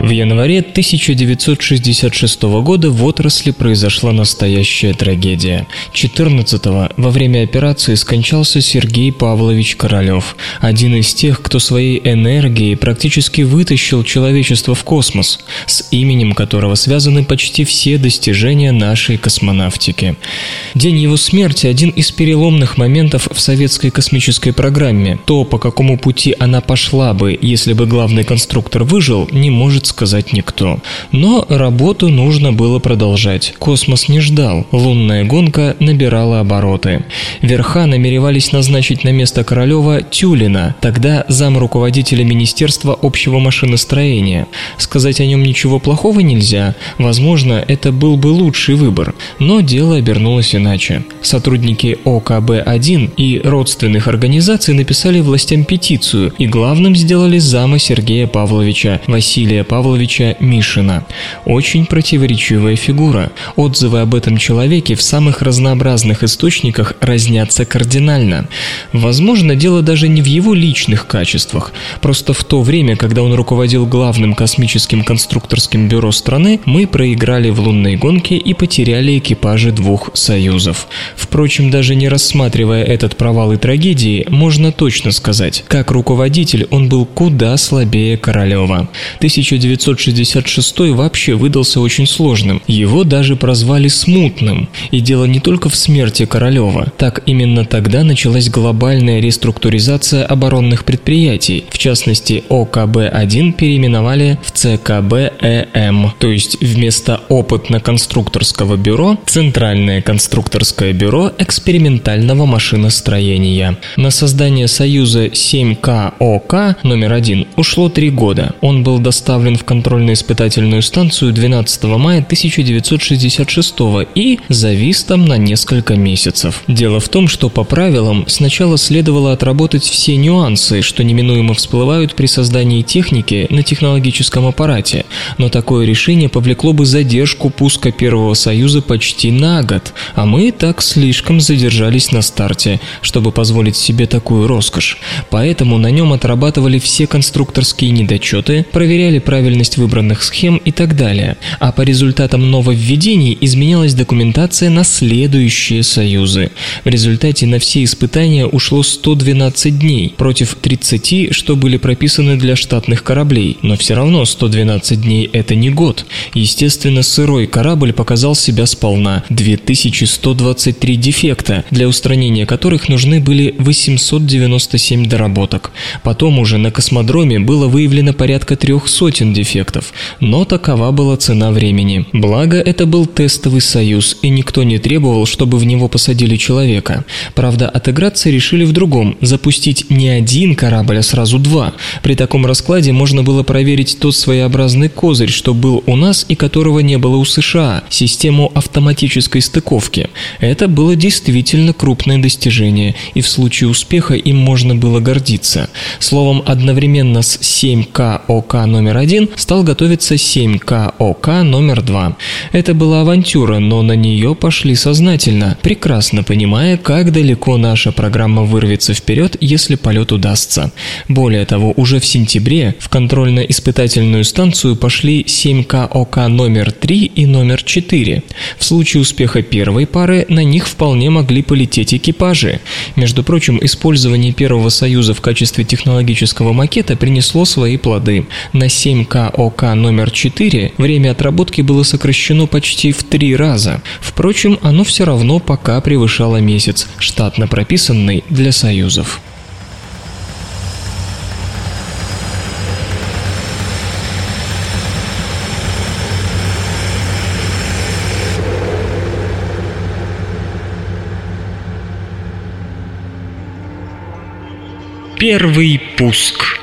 В январе 1966 года в отрасли произошла настоящая трагедия. 14-го во время операции скончался Сергей Павлович Королев, один из тех, кто своей энергией практически вытащил человечество в космос, с именем которого связаны почти все достижения нашей космонавтики. День его смерти – один из переломных моментов в советской космической программе. То, по какому пути она пошла бы, если бы главный конструктор выжил, не может сказать никто. Но работу нужно было продолжать. Космос не ждал, лунная гонка набирала обороты. Верха намеревались назначить на место Королева Тюлина, тогда зам руководителя Министерства общего машиностроения. Сказать о нем ничего плохого нельзя, возможно, это был бы лучший выбор, но дело обернулось иначе. Сотрудники ОКБ-1 и родственных организаций написали властям петицию и главным сделали зама Сергея Павловича, Василия Павловича Павловича Мишина. Очень противоречивая фигура. Отзывы об этом человеке в самых разнообразных источниках разнятся кардинально. Возможно, дело даже не в его личных качествах. Просто в то время, когда он руководил главным космическим конструкторским бюро страны, мы проиграли в лунной гонке и потеряли экипажи двух союзов. Впрочем, даже не рассматривая этот провал и трагедии, можно точно сказать, как руководитель он был куда слабее Королева. 1900 1966 вообще выдался очень сложным. Его даже прозвали «смутным». И дело не только в смерти Королева. Так именно тогда началась глобальная реструктуризация оборонных предприятий. В частности, ОКБ-1 переименовали в ЦКБЭМ. Э То есть вместо опытно-конструкторского бюро – Центральное конструкторское бюро экспериментального машиностроения. На создание союза 7КОК номер один ушло три года. Он был доставлен в контрольно-испытательную станцию 12 мая 1966 и завис там на несколько месяцев. Дело в том, что по правилам сначала следовало отработать все нюансы, что неминуемо всплывают при создании техники на технологическом аппарате, но такое решение повлекло бы задержку пуска Первого Союза почти на год, а мы так слишком задержались на старте, чтобы позволить себе такую роскошь. Поэтому на нем отрабатывали все конструкторские недочеты, проверяли правильность правильность выбранных схем и так далее. А по результатам нововведений изменялась документация на следующие союзы. В результате на все испытания ушло 112 дней против 30, что были прописаны для штатных кораблей. Но все равно 112 дней – это не год. Естественно, сырой корабль показал себя сполна – 2123 дефекта, для устранения которых нужны были 897 доработок. Потом уже на космодроме было выявлено порядка трех сотен дефектов, дефектов. Но такова была цена времени. Благо, это был тестовый союз, и никто не требовал, чтобы в него посадили человека. Правда, отыграться решили в другом – запустить не один корабль, а сразу два. При таком раскладе можно было проверить тот своеобразный козырь, что был у нас и которого не было у США – систему автоматической стыковки. Это было действительно крупное достижение, и в случае успеха им можно было гордиться. Словом, одновременно с 7КОК номер один фильм стал готовиться 7К ОК номер 2. Это была авантюра, но на нее пошли сознательно, прекрасно понимая, как далеко наша программа вырвется вперед, если полет удастся. Более того, уже в сентябре в контрольно-испытательную станцию пошли 7К ОК номер 3 и номер 4. В случае успеха первой пары на них вполне могли полететь экипажи. Между прочим, использование Первого Союза в качестве технологического макета принесло свои плоды. На 7К ОК номер 4 время отработки было сокращено почти в три раза. Впрочем, оно все равно пока превышало месяц, штатно прописанный для союзов. Первый пуск.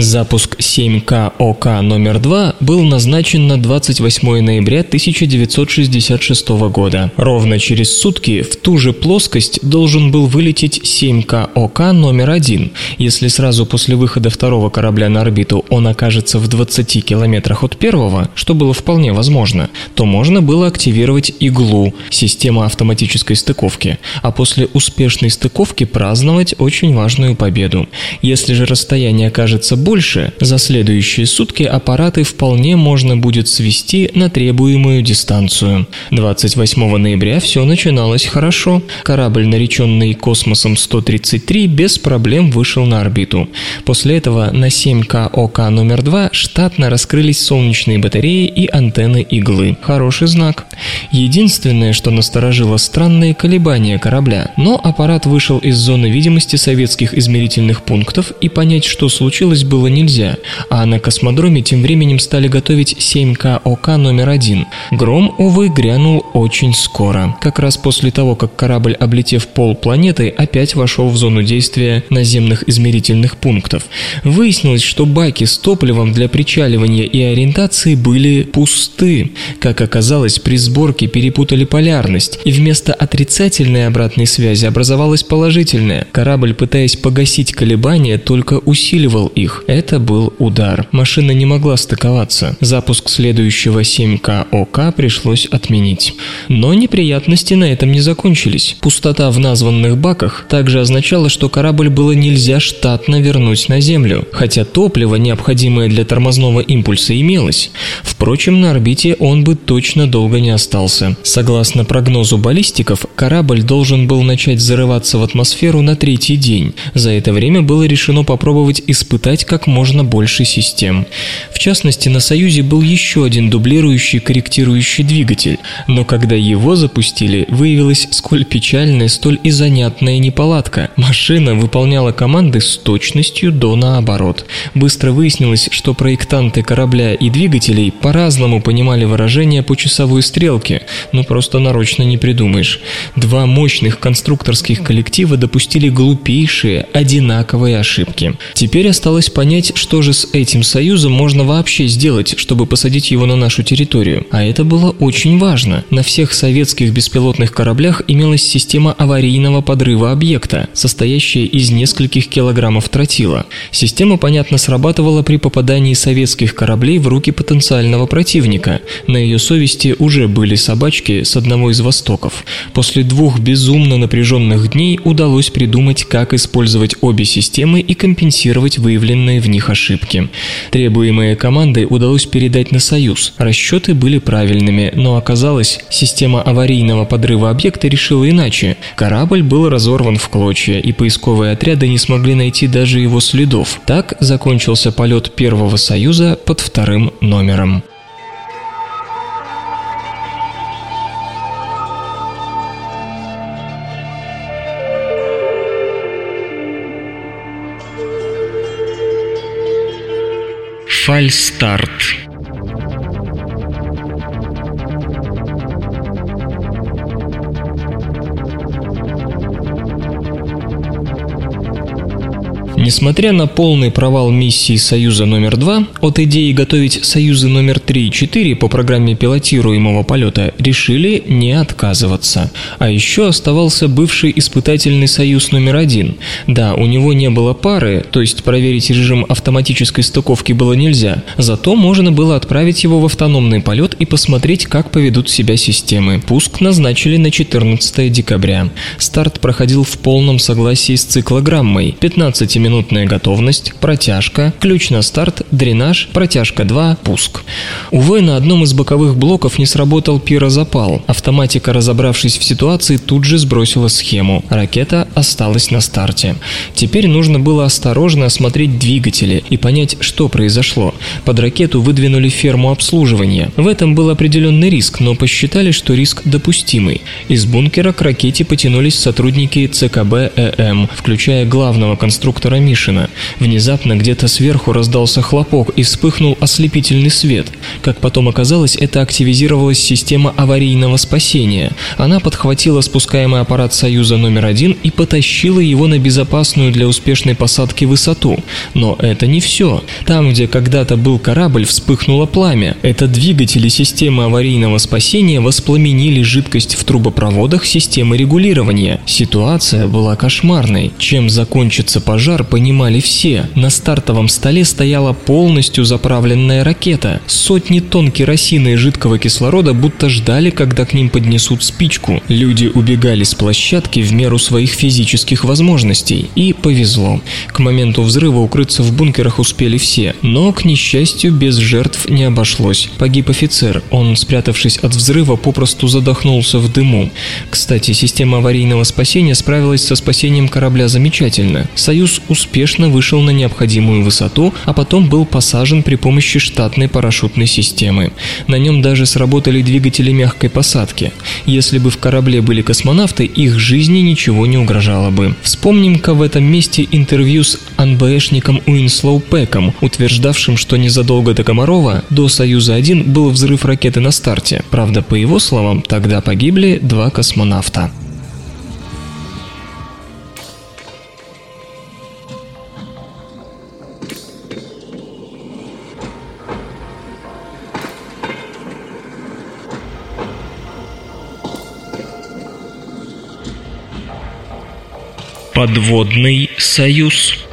Запуск 7К ОК номер 2 был назначен на 28 ноября 1966 года. Ровно через сутки в ту же плоскость должен был вылететь 7К ОК номер 1. Если сразу после выхода второго корабля на орбиту он окажется в 20 километрах от первого, что было вполне возможно, то можно было активировать иглу, система автоматической стыковки, а после успешной стыковки праздновать очень важную победу. Если же расстояние окажется больше, больше. За следующие сутки аппараты вполне можно будет свести на требуемую дистанцию. 28 ноября все начиналось хорошо. Корабль, нареченный космосом 133, без проблем вышел на орбиту. После этого на 7К ОК номер 2 штатно раскрылись солнечные батареи и антенны иглы. Хороший знак. Единственное, что насторожило странные колебания корабля, но аппарат вышел из зоны видимости советских измерительных пунктов и понять, что случилось, было было нельзя, а на космодроме тем временем стали готовить 7К ОК номер один. Гром, увы, грянул очень скоро. Как раз после того, как корабль, облетев пол планеты, опять вошел в зону действия наземных измерительных пунктов. Выяснилось, что баки с топливом для причаливания и ориентации были пусты. Как оказалось, при сборке перепутали полярность, и вместо отрицательной обратной связи образовалась положительная. Корабль, пытаясь погасить колебания, только усиливал их. Это был удар. Машина не могла стыковаться. Запуск следующего 7К ОК пришлось отменить. Но неприятности на этом не закончились. Пустота в названных баках также означала, что корабль было нельзя штатно вернуть на Землю, хотя топливо, необходимое для тормозного импульса, имелось. Впрочем, на орбите он бы точно долго не остался. Согласно прогнозу баллистиков, корабль должен был начать зарываться в атмосферу на третий день. За это время было решено попробовать испытать как можно больше систем. В частности, на Союзе был еще один дублирующий корректирующий двигатель, но когда его запустили, выявилась сколь печальная, столь и занятная неполадка. Машина выполняла команды с точностью до наоборот. Быстро выяснилось, что проектанты корабля и двигателей по-разному понимали выражение по часовой стрелке, но просто нарочно не придумаешь. Два мощных конструкторских коллектива допустили глупейшие, одинаковые ошибки. Теперь осталось понять, что же с этим союзом можно вообще сделать, чтобы посадить его на нашу территорию. А это было очень важно. На всех советских беспилотных кораблях имелась система аварийного подрыва объекта, состоящая из нескольких килограммов тротила. Система, понятно, срабатывала при попадании советских кораблей в руки потенциального противника. На ее совести уже были собачки с одного из востоков. После двух безумно напряженных дней удалось придумать, как использовать обе системы и компенсировать выявленные сделанные в них ошибки. Требуемые командой удалось передать на Союз. Расчеты были правильными, но оказалось, система аварийного подрыва объекта решила иначе. Корабль был разорван в клочья, и поисковые отряды не смогли найти даже его следов. Так закончился полет Первого Союза под вторым номером. Фальстарт. Несмотря на полный провал миссии Союза номер 2, от идеи готовить Союзы номер 3 и 4 по программе пилотируемого полета решили не отказываться. А еще оставался бывший испытательный Союз номер 1. Да, у него не было пары, то есть проверить режим автоматической стыковки было нельзя, зато можно было отправить его в автономный полет и посмотреть, как поведут себя системы. Пуск назначили на 14 декабря. Старт проходил в полном согласии с циклограммой. 15 минут минутная готовность, протяжка, ключ на старт, дренаж, протяжка 2, пуск. Увы, на одном из боковых блоков не сработал пирозапал. Автоматика, разобравшись в ситуации, тут же сбросила схему. Ракета осталась на старте. Теперь нужно было осторожно осмотреть двигатели и понять, что произошло. Под ракету выдвинули ферму обслуживания. В этом был определенный риск, но посчитали, что риск допустимый. Из бункера к ракете потянулись сотрудники ЦКБ ЭМ, включая главного конструктора Мишина. Внезапно где-то сверху раздался хлопок и вспыхнул ослепительный свет. Как потом оказалось, это активизировалась система аварийного спасения. Она подхватила спускаемый аппарат «Союза» номер один и потащила его на безопасную для успешной посадки высоту. Но это не все. Там, где когда-то был корабль, вспыхнуло пламя. Это двигатели системы аварийного спасения воспламенили жидкость в трубопроводах системы регулирования. Ситуация была кошмарной. Чем закончится пожар, понимали все, на стартовом столе стояла полностью заправленная ракета. Сотни тонн керосина и жидкого кислорода будто ждали, когда к ним поднесут спичку. Люди убегали с площадки в меру своих физических возможностей. И повезло. К моменту взрыва укрыться в бункерах успели все, но, к несчастью, без жертв не обошлось. Погиб офицер, он, спрятавшись от взрыва, попросту задохнулся в дыму. Кстати, система аварийного спасения справилась со спасением корабля замечательно. Союз успел успешно вышел на необходимую высоту, а потом был посажен при помощи штатной парашютной системы. На нем даже сработали двигатели мягкой посадки. Если бы в корабле были космонавты, их жизни ничего не угрожало бы. Вспомним-ка в этом месте интервью с АНБшником Уинслоу Пэком, утверждавшим, что незадолго до Комарова, до «Союза-1» был взрыв ракеты на старте. Правда, по его словам, тогда погибли два космонавта. подводный союз.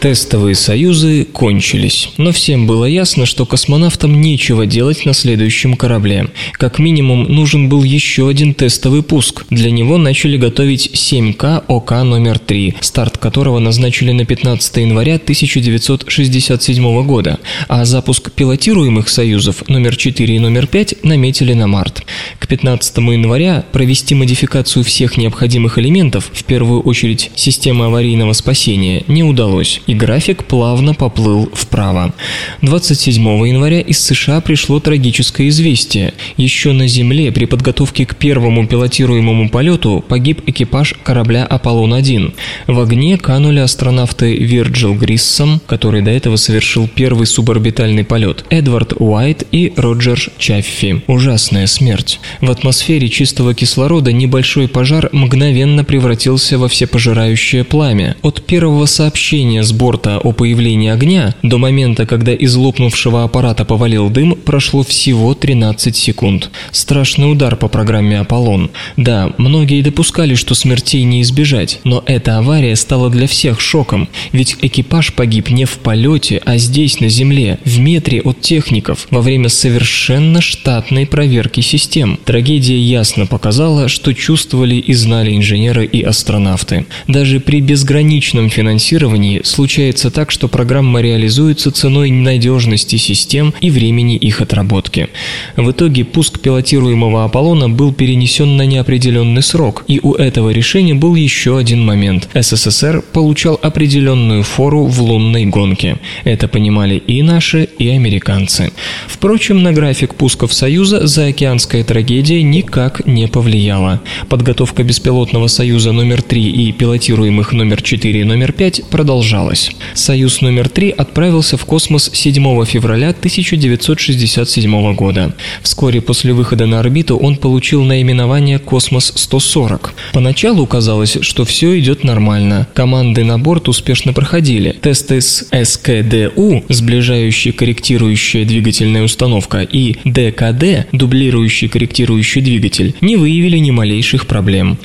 Тестовые союзы кончились, но всем было ясно, что космонавтам нечего делать на следующем корабле. Как минимум, нужен был еще один тестовый пуск. Для него начали готовить 7К ОК номер 3, старт которого назначили на 15 января 1967 года, а запуск пилотируемых союзов номер 4 и номер 5 наметили на март. К 15 января провести модификацию всех необходимых элементов, в первую очередь системы аварийного спасения, не удалось и график плавно поплыл вправо. 27 января из США пришло трагическое известие. Еще на Земле при подготовке к первому пилотируемому полету погиб экипаж корабля «Аполлон-1». В огне канули астронавты Вирджил Гриссом, который до этого совершил первый суборбитальный полет, Эдвард Уайт и Роджер Чаффи. Ужасная смерть. В атмосфере чистого кислорода небольшой пожар мгновенно превратился во всепожирающее пламя. От первого сообщения с борта о появлении огня, до момента, когда из лопнувшего аппарата повалил дым, прошло всего 13 секунд. Страшный удар по программе «Аполлон». Да, многие допускали, что смертей не избежать, но эта авария стала для всех шоком, ведь экипаж погиб не в полете, а здесь, на земле, в метре от техников, во время совершенно штатной проверки систем. Трагедия ясно показала, что чувствовали и знали инженеры и астронавты. Даже при безграничном финансировании случилось получается так, что программа реализуется ценой ненадежности систем и времени их отработки. В итоге пуск пилотируемого Аполлона был перенесен на неопределенный срок, и у этого решения был еще один момент. СССР получал определенную фору в лунной гонке. Это понимали и наши, и американцы. Впрочем, на график пусков Союза заокеанская трагедия никак не повлияла. Подготовка беспилотного Союза номер 3 и пилотируемых номер 4 и номер 5 продолжалась космосе. Союз номер 3 отправился в космос 7 февраля 1967 года. Вскоре после выхода на орбиту он получил наименование «Космос-140». Поначалу казалось, что все идет нормально. Команды на борт успешно проходили. Тесты с СКДУ, сближающая корректирующая двигательная установка, и ДКД, дублирующий корректирующий двигатель, не выявили ни малейших проблем.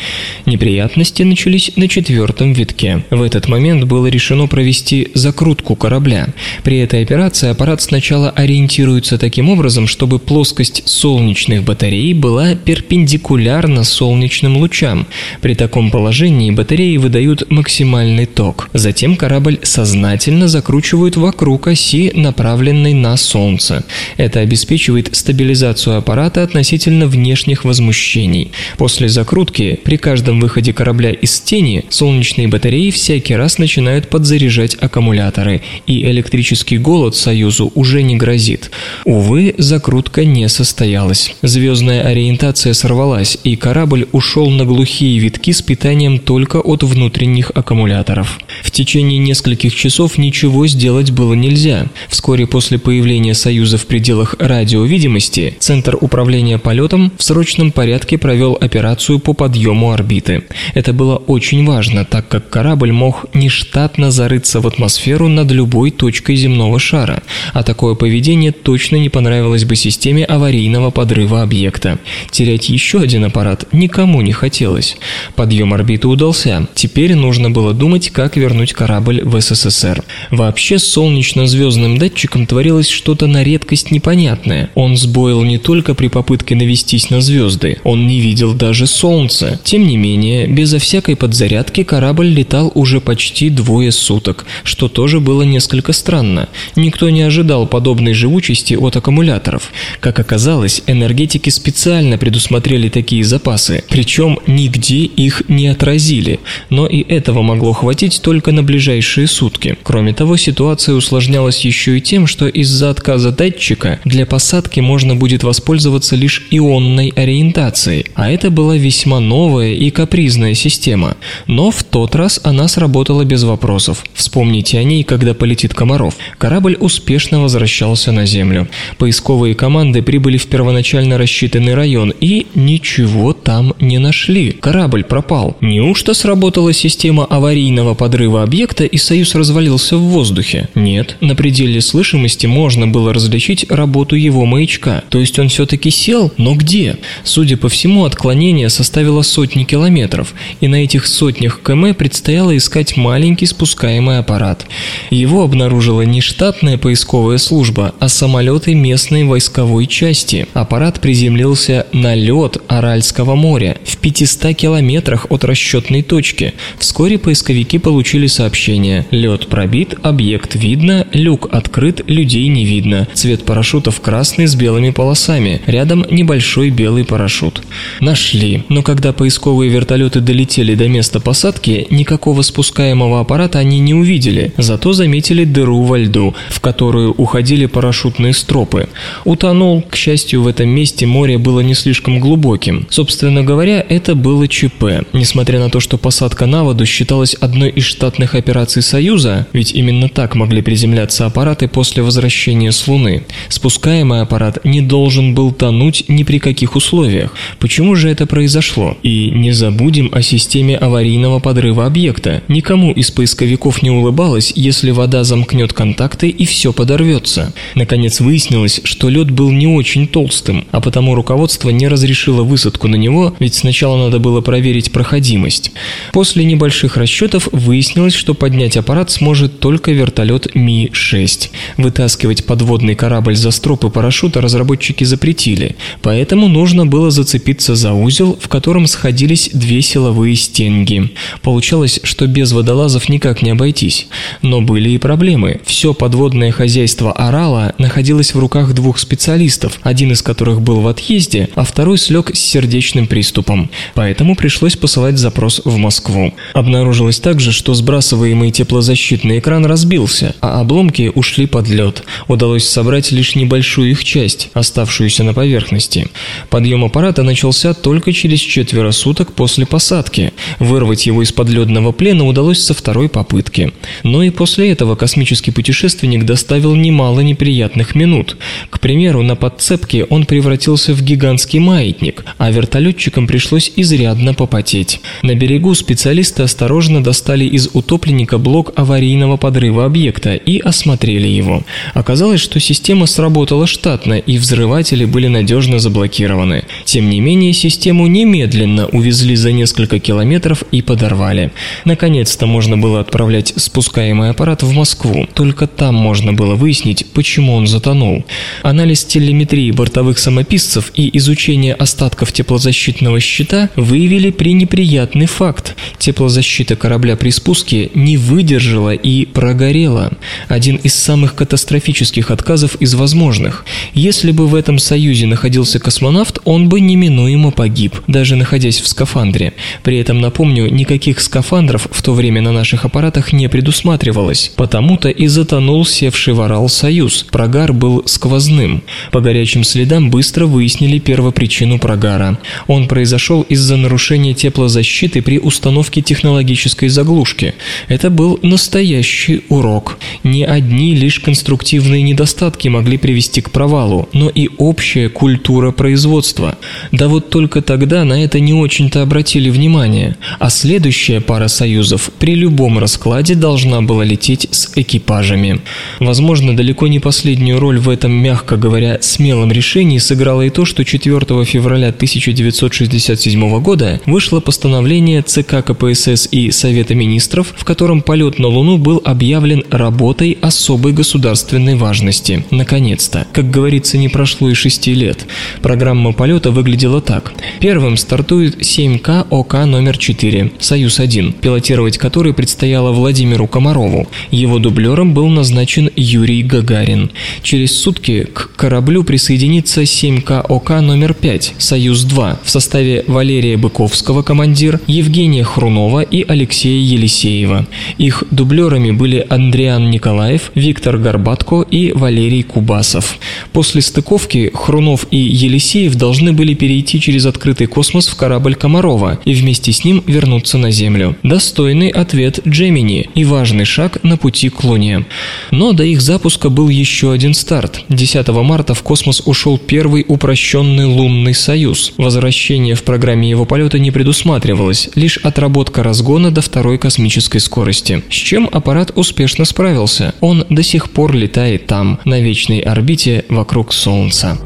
Неприятности начались на четвертом витке. В этот момент было решено провести провести закрутку корабля. При этой операции аппарат сначала ориентируется таким образом, чтобы плоскость солнечных батарей была перпендикулярна солнечным лучам. При таком положении батареи выдают максимальный ток. Затем корабль сознательно закручивают вокруг оси, направленной на Солнце. Это обеспечивает стабилизацию аппарата относительно внешних возмущений. После закрутки при каждом выходе корабля из тени солнечные батареи всякий раз начинают подзаряжать перезаряжать аккумуляторы, и электрический голод Союзу уже не грозит. Увы, закрутка не состоялась. Звездная ориентация сорвалась, и корабль ушел на глухие витки с питанием только от внутренних аккумуляторов. В течение нескольких часов ничего сделать было нельзя. Вскоре после появления Союза в пределах радиовидимости, Центр управления полетом в срочном порядке провел операцию по подъему орбиты. Это было очень важно, так как корабль мог нештатно зарыть врывается в атмосферу над любой точкой земного шара, а такое поведение точно не понравилось бы системе аварийного подрыва объекта. Терять еще один аппарат никому не хотелось. Подъем орбиты удался, теперь нужно было думать, как вернуть корабль в СССР. Вообще с солнечно-звездным датчиком творилось что-то на редкость непонятное. Он сбоил не только при попытке навестись на звезды, он не видел даже солнца. Тем не менее, безо всякой подзарядки корабль летал уже почти двое суток суток, что тоже было несколько странно. Никто не ожидал подобной живучести от аккумуляторов. Как оказалось, энергетики специально предусмотрели такие запасы, причем нигде их не отразили. Но и этого могло хватить только на ближайшие сутки. Кроме того, ситуация усложнялась еще и тем, что из-за отказа датчика для посадки можно будет воспользоваться лишь ионной ориентацией, а это была весьма новая и капризная система. Но в тот раз она сработала без вопросов. Вспомните о ней, когда полетит Комаров. Корабль успешно возвращался на Землю. Поисковые команды прибыли в первоначально рассчитанный район и ничего там не нашли. Корабль пропал. Неужто сработала система аварийного подрыва объекта и Союз развалился в воздухе? Нет, на пределе слышимости можно было различить работу его маячка. То есть он все-таки сел, но где? Судя по всему, отклонение составило сотни километров, и на этих сотнях км предстояло искать маленький спускаемый вооружаемый аппарат. Его обнаружила не штатная поисковая служба, а самолеты местной войсковой части. Аппарат приземлился на лед Аральского моря в 500 километрах от расчетной точки. Вскоре поисковики получили сообщение. Лед пробит, объект видно, люк открыт, людей не видно. Цвет парашютов красный с белыми полосами. Рядом небольшой белый парашют. Нашли. Но когда поисковые вертолеты долетели до места посадки, никакого спускаемого аппарата они не не увидели, зато заметили дыру во льду, в которую уходили парашютные стропы. Утонул, к счастью, в этом месте море было не слишком глубоким. Собственно говоря, это было ЧП. Несмотря на то, что посадка на воду считалась одной из штатных операций Союза, ведь именно так могли приземляться аппараты после возвращения с Луны, спускаемый аппарат не должен был тонуть ни при каких условиях. Почему же это произошло? И не забудем о системе аварийного подрыва объекта. Никому из поисковиков не улыбалась, если вода замкнет контакты и все подорвется. Наконец выяснилось, что лед был не очень толстым, а потому руководство не разрешило высадку на него, ведь сначала надо было проверить проходимость. После небольших расчетов выяснилось, что поднять аппарат сможет только вертолет Ми-6. Вытаскивать подводный корабль за стропы парашюта разработчики запретили, поэтому нужно было зацепиться за узел, в котором сходились две силовые стенги. Получалось, что без водолазов никак не обойдется обойтись. Но были и проблемы. Все подводное хозяйство Орала находилось в руках двух специалистов, один из которых был в отъезде, а второй слег с сердечным приступом. Поэтому пришлось посылать запрос в Москву. Обнаружилось также, что сбрасываемый теплозащитный экран разбился, а обломки ушли под лед. Удалось собрать лишь небольшую их часть, оставшуюся на поверхности. Подъем аппарата начался только через четверо суток после посадки. Вырвать его из подледного плена удалось со второй попытки прогулки. Но ну и после этого космический путешественник доставил немало неприятных минут. К примеру, на подцепке он превратился в гигантский маятник, а вертолетчикам пришлось изрядно попотеть. На берегу специалисты осторожно достали из утопленника блок аварийного подрыва объекта и осмотрели его. Оказалось, что система сработала штатно и взрыватели были надежно заблокированы. Тем не менее, систему немедленно увезли за несколько километров и подорвали. Наконец-то можно было отправлять использовать спускаемый аппарат в Москву. Только там можно было выяснить, почему он затонул. Анализ телеметрии бортовых самописцев и изучение остатков теплозащитного щита выявили пренеприятный факт. Теплозащита корабля при спуске не выдержала и прогорела. Один из самых катастрофических отказов из возможных. Если бы в этом союзе находился космонавт, он бы неминуемо погиб, даже находясь в скафандре. При этом, напомню, никаких скафандров в то время на наших аппаратах не не предусматривалось, потому-то и затонул севший ворал Союз. Прогар был сквозным. По горячим следам быстро выяснили первопричину прогара. Он произошел из-за нарушения теплозащиты при установке технологической заглушки. Это был настоящий урок. Не одни лишь конструктивные недостатки могли привести к провалу, но и общая культура производства. Да вот только тогда на это не очень-то обратили внимание. А следующая пара союзов при любом раскладе Бади должна была лететь с экипажами. Возможно, далеко не последнюю роль в этом, мягко говоря, смелом решении сыграло и то, что 4 февраля 1967 года вышло постановление ЦК КПСС и Совета министров, в котором полет на Луну был объявлен работой особой государственной важности. Наконец-то. Как говорится, не прошло и шести лет. Программа полета выглядела так. Первым стартует 7К ОК номер 4, Союз-1, пилотировать который предстояло Владимиру Владимиру Комарову. Его дублером был назначен Юрий Гагарин. Через сутки к кораблю присоединится 7К номер 5 «Союз-2» в составе Валерия Быковского командир, Евгения Хрунова и Алексея Елисеева. Их дублерами были Андриан Николаев, Виктор Горбатко и Валерий Кубасов. После стыковки Хрунов и Елисеев должны были перейти через открытый космос в корабль Комарова и вместе с ним вернуться на Землю. Достойный ответ Джемини, времени и важный шаг на пути к Луне. Но до их запуска был еще один старт. 10 марта в космос ушел первый упрощенный лунный союз. Возвращение в программе его полета не предусматривалось, лишь отработка разгона до второй космической скорости. С чем аппарат успешно справился? Он до сих пор летает там, на вечной орбите вокруг Солнца.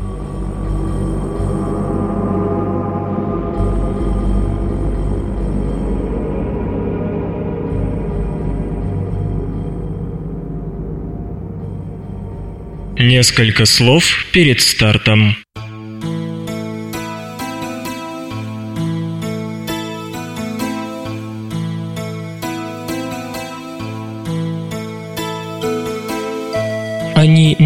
Несколько слов перед стартом.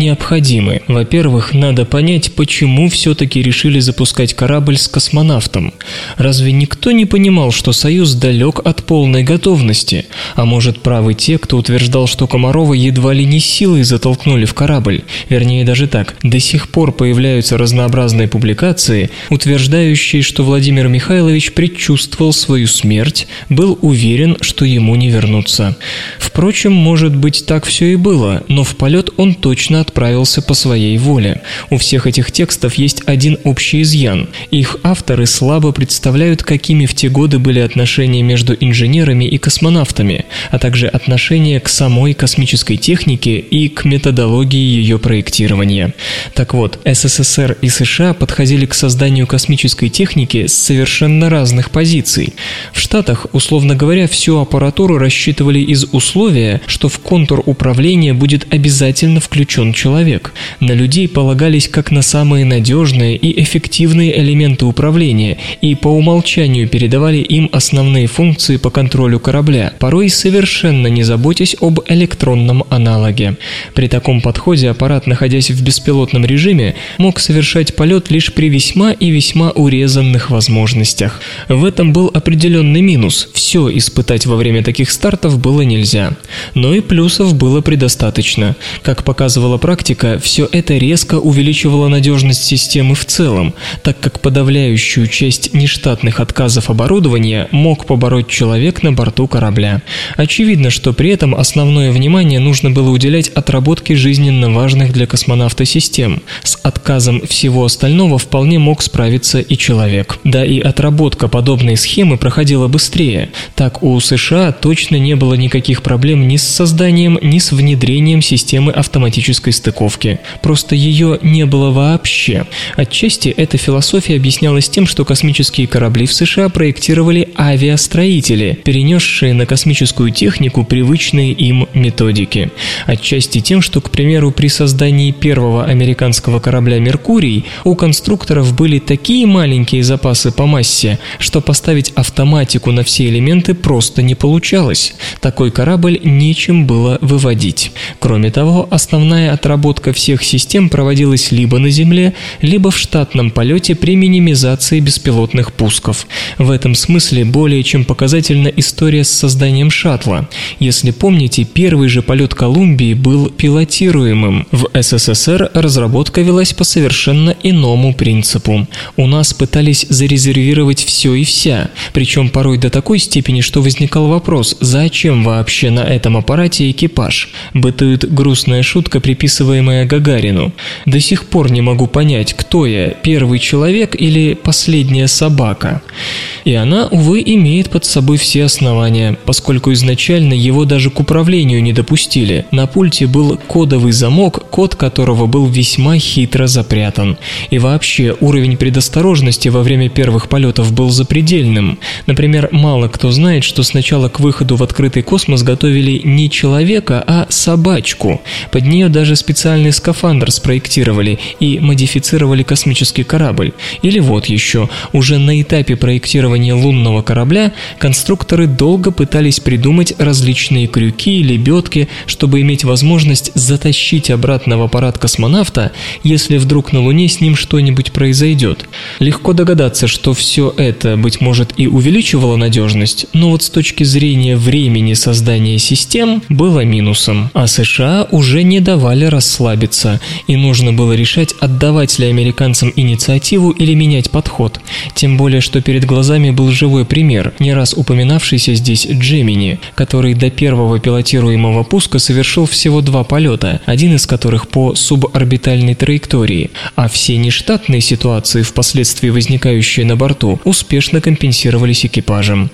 необходимы. Во-первых, надо понять, почему все-таки решили запускать корабль с космонавтом. Разве никто не понимал, что Союз далек от полной готовности? А может, правы те, кто утверждал, что Комарова едва ли не силой затолкнули в корабль? Вернее, даже так. До сих пор появляются разнообразные публикации, утверждающие, что Владимир Михайлович предчувствовал свою смерть, был уверен, что ему не вернуться. Впрочем, может быть, так все и было, но в полет он точно от отправился по своей воле. У всех этих текстов есть один общий изъян. Их авторы слабо представляют, какими в те годы были отношения между инженерами и космонавтами, а также отношения к самой космической технике и к методологии ее проектирования. Так вот, СССР и США подходили к созданию космической техники с совершенно разных позиций. В Штатах, условно говоря, всю аппаратуру рассчитывали из условия, что в контур управления будет обязательно включен человек. На людей полагались как на самые надежные и эффективные элементы управления и по умолчанию передавали им основные функции по контролю корабля, порой совершенно не заботясь об электронном аналоге. При таком подходе аппарат, находясь в беспилотном режиме, мог совершать полет лишь при весьма и весьма урезанных возможностях. В этом был определенный минус. Все испытать во время таких стартов было нельзя. Но и плюсов было предостаточно. Как показывала практика, практика все это резко увеличивало надежность системы в целом, так как подавляющую часть нештатных отказов оборудования мог побороть человек на борту корабля. Очевидно, что при этом основное внимание нужно было уделять отработке жизненно важных для космонавта систем. С отказом всего остального вполне мог справиться и человек. Да и отработка подобной схемы проходила быстрее. Так у США точно не было никаких проблем ни с созданием, ни с внедрением системы автоматической нестыковки. Просто ее не было вообще. Отчасти эта философия объяснялась тем, что космические корабли в США проектировали авиастроители, перенесшие на космическую технику привычные им методики. Отчасти тем, что, к примеру, при создании первого американского корабля «Меркурий» у конструкторов были такие маленькие запасы по массе, что поставить автоматику на все элементы просто не получалось. Такой корабль нечем было выводить. Кроме того, основная отработка отработка всех систем проводилась либо на Земле, либо в штатном полете при минимизации беспилотных пусков. В этом смысле более чем показательна история с созданием шаттла. Если помните, первый же полет Колумбии был пилотируемым. В СССР разработка велась по совершенно иному принципу. У нас пытались зарезервировать все и вся, причем порой до такой степени, что возникал вопрос, зачем вообще на этом аппарате экипаж. Бытует грустная шутка, приписанная описываемые Гагарину. До сих пор не могу понять, кто я, первый человек или последняя собака. И она, увы, имеет под собой все основания, поскольку изначально его даже к управлению не допустили. На пульте был кодовый замок, код которого был весьма хитро запрятан. И вообще, уровень предосторожности во время первых полетов был запредельным. Например, мало кто знает, что сначала к выходу в открытый космос готовили не человека, а собачку. Под нее даже специально специальный скафандр спроектировали и модифицировали космический корабль. Или вот еще, уже на этапе проектирования лунного корабля конструкторы долго пытались придумать различные крюки, лебедки, чтобы иметь возможность затащить обратно в аппарат космонавта, если вдруг на Луне с ним что-нибудь произойдет. Легко догадаться, что все это, быть может, и увеличивало надежность, но вот с точки зрения времени создания систем было минусом, а США уже не давали расслабиться, и нужно было решать, отдавать ли американцам инициативу или менять подход. Тем более, что перед глазами был живой пример, не раз упоминавшийся здесь Джемини, который до первого пилотируемого пуска совершил всего два полета, один из которых по суборбитальной траектории, а все нештатные ситуации, впоследствии возникающие на борту, успешно компенсировались экипажем.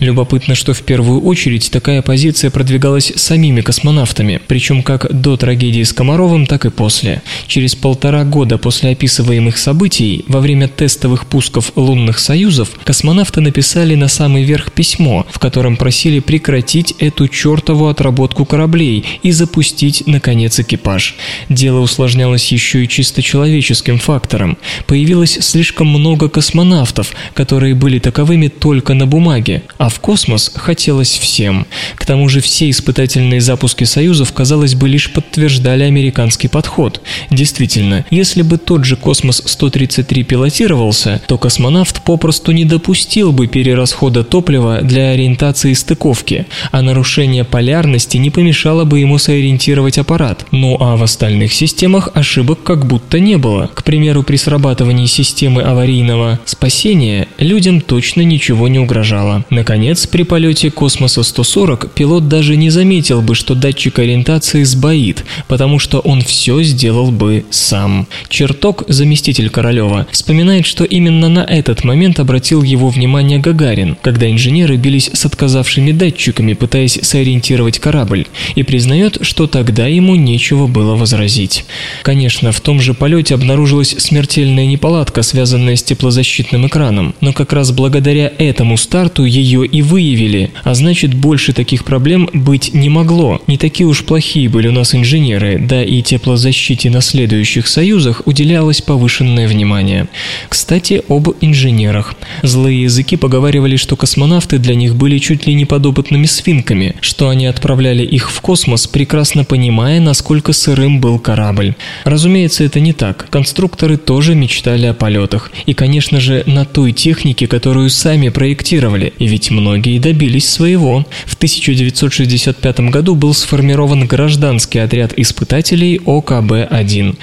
Любопытно, что в первую очередь такая позиция продвигалась самими космонавтами, причем как до трагедии с Комаровым, так и после. Через полтора года после описываемых событий, во время тестовых пусков лунных союзов, космонавты написали на самый верх письмо, в котором просили прекратить эту чертову отработку кораблей и запустить, наконец, экипаж. Дело усложнялось еще и чисто человеческим фактором. Появилось слишком много космонавтов, которые были таковыми только на бумаге, а в космос хотелось всем. К тому же все испытательные запуски союзов, казалось бы, лишь подтверждали американский подход. Действительно, если бы тот же «Космос-133» пилотировался, то космонавт попросту не допустил бы перерасхода топлива для ориентации стыковки, а нарушение полярности не помешало бы ему сориентировать аппарат. Ну а в остальных системах ошибок как будто не было. К примеру, при срабатывании системы аварийного спасения людям точно ничего не угрожало. Наконец, при полете «Космоса-140» пилот даже не заметил бы, что датчик ориентации сбоит, потому что он все сделал бы сам. Черток, заместитель Королева, вспоминает, что именно на этот момент обратил его внимание Гагарин, когда инженеры бились с отказавшими датчиками, пытаясь сориентировать корабль, и признает, что тогда ему нечего было возразить. Конечно, в том же полете обнаружилась смертельная неполадка, связанная с теплозащитным экраном, но как раз благодаря этому старту ее и выявили, а значит больше таких проблем быть не могло. Не такие уж плохие были у нас инженеры, когда и теплозащите на следующих союзах уделялось повышенное внимание. Кстати, об инженерах. Злые языки поговаривали, что космонавты для них были чуть ли не подопытными свинками, что они отправляли их в космос, прекрасно понимая, насколько сырым был корабль. Разумеется, это не так. Конструкторы тоже мечтали о полетах. И, конечно же, на той технике, которую сами проектировали. И ведь многие добились своего. В 1965 году был сформирован гражданский отряд испытателей летателей ОКБ-1.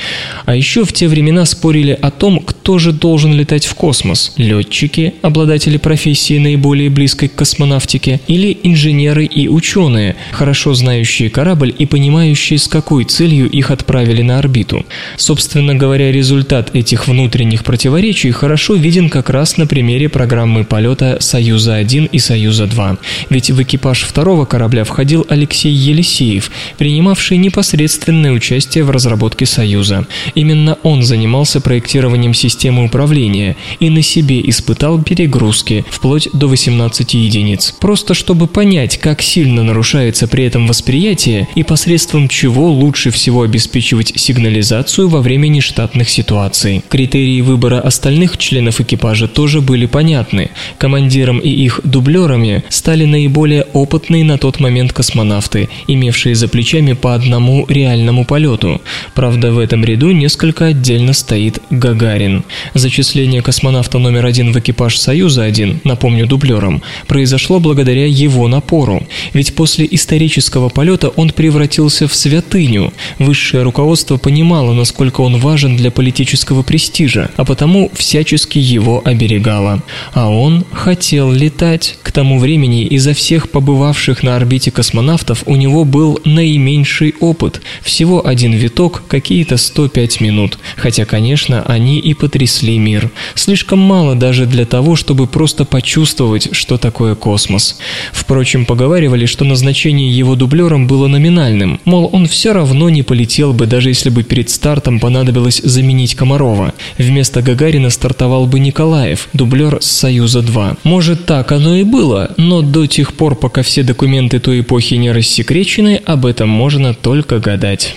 А еще в те времена спорили о том, кто же должен летать в космос – летчики, обладатели профессии наиболее близкой к космонавтике, или инженеры и ученые, хорошо знающие корабль и понимающие, с какой целью их отправили на орбиту. Собственно говоря, результат этих внутренних противоречий хорошо виден как раз на примере программы полета «Союза-1» и «Союза-2». Ведь в экипаж второго корабля входил Алексей Елисеев, принимавший непосредственно активное участие в разработке Союза. Именно он занимался проектированием системы управления и на себе испытал перегрузки вплоть до 18 единиц. Просто чтобы понять, как сильно нарушается при этом восприятие и посредством чего лучше всего обеспечивать сигнализацию во время нештатных ситуаций. Критерии выбора остальных членов экипажа тоже были понятны. Командиром и их дублерами стали наиболее опытные на тот момент космонавты, имевшие за плечами по одному реальному данному полету. Правда, в этом ряду несколько отдельно стоит Гагарин. Зачисление космонавта номер один в экипаж «Союза-1», напомню дублером, произошло благодаря его напору. Ведь после исторического полета он превратился в святыню. Высшее руководство понимало, насколько он важен для политического престижа, а потому всячески его оберегало. А он хотел летать. К тому времени изо всех побывавших на орбите космонавтов у него был наименьший опыт – всего всего один виток, какие-то 105 минут, хотя, конечно, они и потрясли мир. Слишком мало даже для того, чтобы просто почувствовать, что такое космос. Впрочем, поговаривали, что назначение его дублером было номинальным, мол, он все равно не полетел бы, даже если бы перед стартом понадобилось заменить Комарова. Вместо Гагарина стартовал бы Николаев, дублер с «Союза-2». Может, так оно и было, но до тех пор, пока все документы той эпохи не рассекречены, об этом можно только гадать.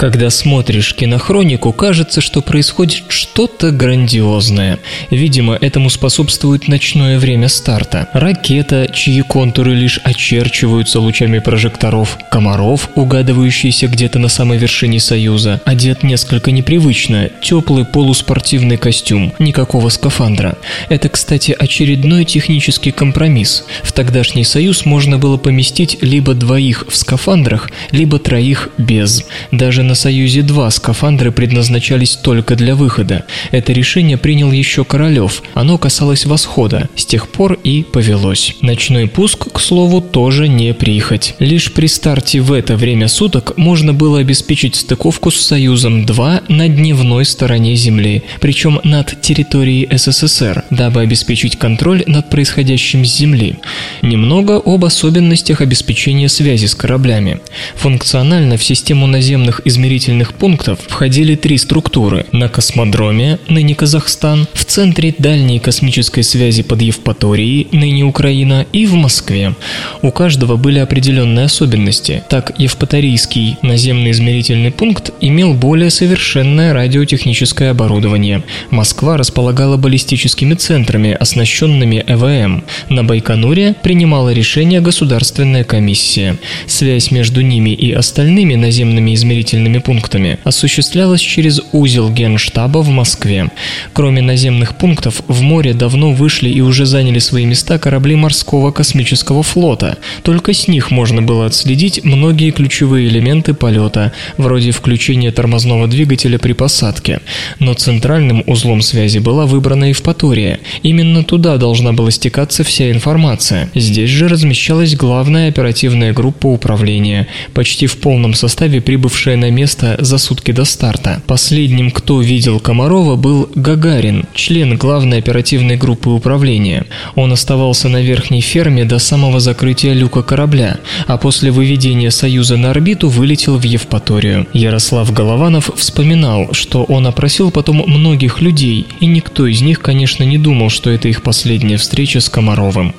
Когда смотришь кинохронику, кажется, что происходит что-то грандиозное. Видимо, этому способствует ночное время старта. Ракета, чьи контуры лишь очерчиваются лучами прожекторов, комаров, угадывающиеся где-то на самой вершине Союза, одет несколько непривычно, теплый полуспортивный костюм, никакого скафандра. Это, кстати, очередной технический компромисс. В тогдашний Союз можно было поместить либо двоих в скафандрах, либо троих без. Даже на Союзе 2 скафандры предназначались только для выхода. Это решение принял еще Королев. Оно касалось восхода. С тех пор и повелось. Ночной пуск, к слову, тоже не прихоть. Лишь при старте в это время суток можно было обеспечить стыковку с Союзом 2 на дневной стороне Земли, причем над территорией СССР, дабы обеспечить контроль над происходящим с Земли. Немного об особенностях обеспечения связи с кораблями. Функционально в систему наземных изменений измерительных пунктов входили три структуры – на космодроме, ныне Казахстан, в Центре дальней космической связи под Евпаторией, ныне Украина, и в Москве. У каждого были определенные особенности. Так, Евпаторийский наземный измерительный пункт имел более совершенное радиотехническое оборудование. Москва располагала баллистическими центрами, оснащенными ЭВМ. Эм. На Байконуре принимала решение Государственная комиссия. Связь между ними и остальными наземными измерительными населенными пунктами, осуществлялось через узел Генштаба в Москве. Кроме наземных пунктов, в море давно вышли и уже заняли свои места корабли морского космического флота. Только с них можно было отследить многие ключевые элементы полета, вроде включения тормозного двигателя при посадке. Но центральным узлом связи была выбрана Евпатория. Именно туда должна была стекаться вся информация. Здесь же размещалась главная оперативная группа управления, почти в полном составе прибывшая на место место за сутки до старта. Последним, кто видел Комарова, был Гагарин, член главной оперативной группы управления. Он оставался на верхней ферме до самого закрытия люка корабля, а после выведения Союза на орбиту вылетел в Евпаторию. Ярослав Голованов вспоминал, что он опросил потом многих людей, и никто из них, конечно, не думал, что это их последняя встреча с Комаровым.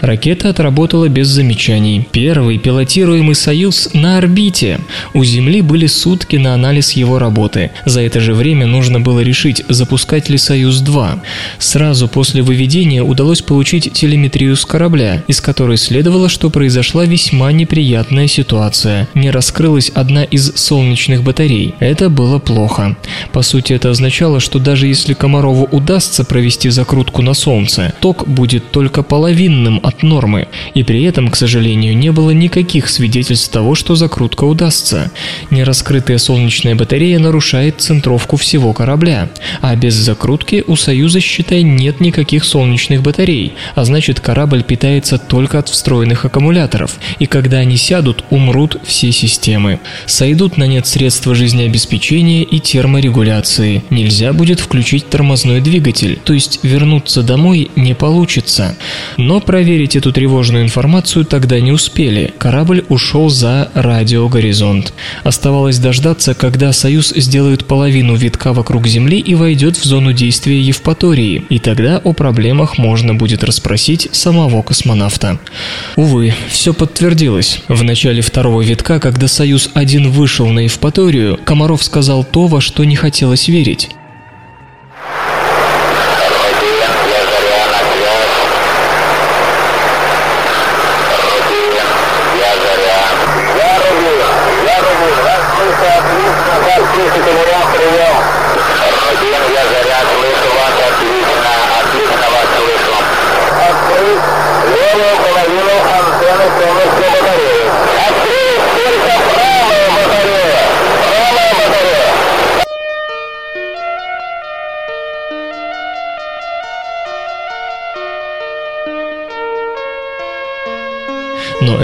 Ракета отработала без замечаний. Первый пилотируемый «Союз» на орбите. У Земли были сутки на анализ его работы. За это же время нужно было решить, запускать ли «Союз-2». Сразу после выведения удалось получить телеметрию с корабля, из которой следовало, что произошла весьма неприятная ситуация. Не раскрылась одна из солнечных батарей. Это было плохо. По сути, это означало, что даже если Комарову удастся провести закрутку на Солнце, ток будет только половинным от нормы. И при этом, к сожалению, не было никаких свидетельств того, что закрутка удастся. Не раскрылась открытая солнечная батарея нарушает центровку всего корабля, а без закрутки у «Союза», считай, нет никаких солнечных батарей, а значит корабль питается только от встроенных аккумуляторов, и когда они сядут, умрут все системы. Сойдут на нет средства жизнеобеспечения и терморегуляции. Нельзя будет включить тормозной двигатель, то есть вернуться домой не получится. Но проверить эту тревожную информацию тогда не успели. Корабль ушел за радиогоризонт. Оставалось дождаться, когда Союз сделает половину витка вокруг Земли и войдет в зону действия Евпатории, и тогда о проблемах можно будет расспросить самого космонавта. Увы, все подтвердилось. В начале второго витка, когда Союз-1 вышел на Евпаторию, Комаров сказал то, во что не хотелось верить.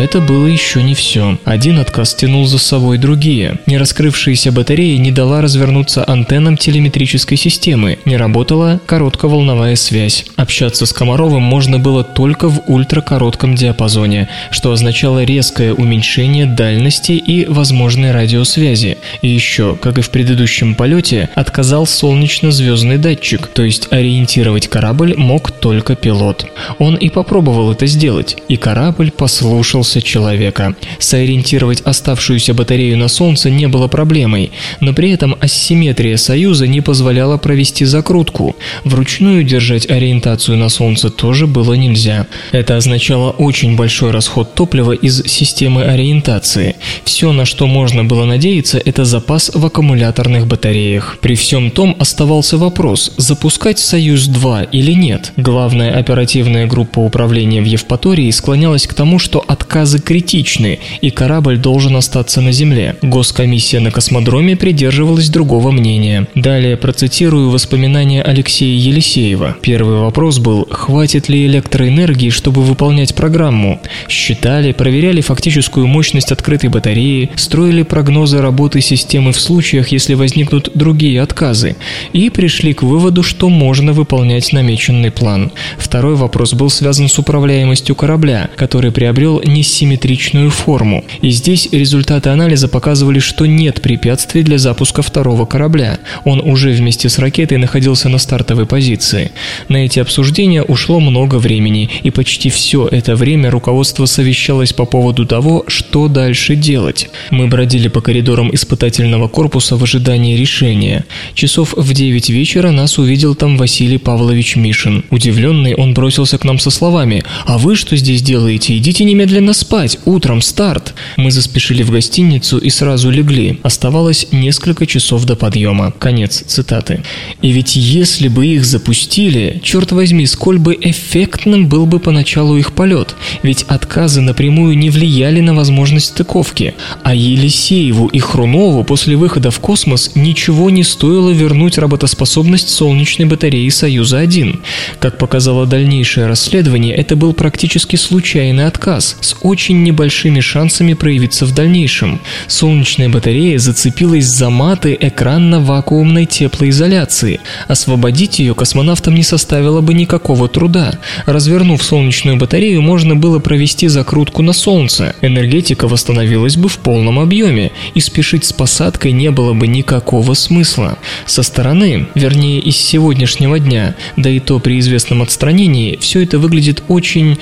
Это было еще не все. Один отказ тянул за собой другие. Не раскрывшаяся батарея не дала развернуться антеннам телеметрической системы. Не работала коротковолновая связь. Общаться с Комаровым можно было только в ультракоротком диапазоне, что означало резкое уменьшение дальности и возможной радиосвязи. И еще, как и в предыдущем полете, отказал солнечно-звездный датчик, то есть ориентировать корабль мог только пилот. Он и попробовал это сделать, и корабль послушался корпуса человека. Сориентировать оставшуюся батарею на Солнце не было проблемой, но при этом асимметрия Союза не позволяла провести закрутку. Вручную держать ориентацию на Солнце тоже было нельзя. Это означало очень большой расход топлива из системы ориентации. Все, на что можно было надеяться, это запас в аккумуляторных батареях. При всем том оставался вопрос, запускать «Союз-2» или нет. Главная оперативная группа управления в Евпатории склонялась к тому, что отказ заказы критичны, и корабль должен остаться на земле. Госкомиссия на космодроме придерживалась другого мнения. Далее процитирую воспоминания Алексея Елисеева. Первый вопрос был, хватит ли электроэнергии, чтобы выполнять программу? Считали, проверяли фактическую мощность открытой батареи, строили прогнозы работы системы в случаях, если возникнут другие отказы, и пришли к выводу, что можно выполнять намеченный план. Второй вопрос был связан с управляемостью корабля, который приобрел не симметричную форму. И здесь результаты анализа показывали, что нет препятствий для запуска второго корабля. Он уже вместе с ракетой находился на стартовой позиции. На эти обсуждения ушло много времени, и почти все это время руководство совещалось по поводу того, что дальше делать. Мы бродили по коридорам испытательного корпуса в ожидании решения. Часов в 9 вечера нас увидел там Василий Павлович Мишин. Удивленный, он бросился к нам со словами «А вы что здесь делаете? Идите немедленно спать, утром старт. Мы заспешили в гостиницу и сразу легли. Оставалось несколько часов до подъема. Конец цитаты. И ведь если бы их запустили, черт возьми, сколь бы эффектным был бы поначалу их полет, ведь отказы напрямую не влияли на возможность стыковки. А Елисееву и Хрунову после выхода в космос ничего не стоило вернуть работоспособность солнечной батареи «Союза-1». Как показало дальнейшее расследование, это был практически случайный отказ с очень небольшими шансами проявиться в дальнейшем. Солнечная батарея зацепилась за маты экранно-вакуумной теплоизоляции. Освободить ее космонавтам не составило бы никакого труда. Развернув солнечную батарею, можно было провести закрутку на Солнце. Энергетика восстановилась бы в полном объеме, и спешить с посадкой не было бы никакого смысла. Со стороны, вернее из сегодняшнего дня, да и то при известном отстранении, все это выглядит очень,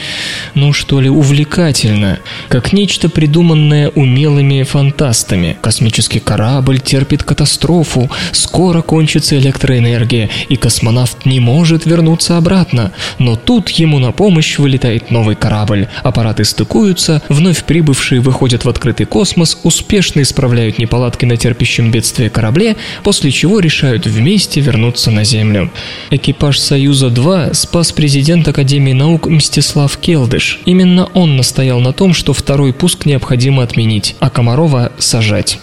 ну что ли, увлекательно удивительно, как нечто придуманное умелыми фантастами. Космический корабль терпит катастрофу, скоро кончится электроэнергия, и космонавт не может вернуться обратно. Но тут ему на помощь вылетает новый корабль. Аппараты стыкуются, вновь прибывшие выходят в открытый космос, успешно исправляют неполадки на терпящем бедствие корабле, после чего решают вместе вернуться на Землю. Экипаж «Союза-2» спас президент Академии наук Мстислав Келдыш. Именно он настоял настоял на том, что второй пуск необходимо отменить, а Комарова сажать.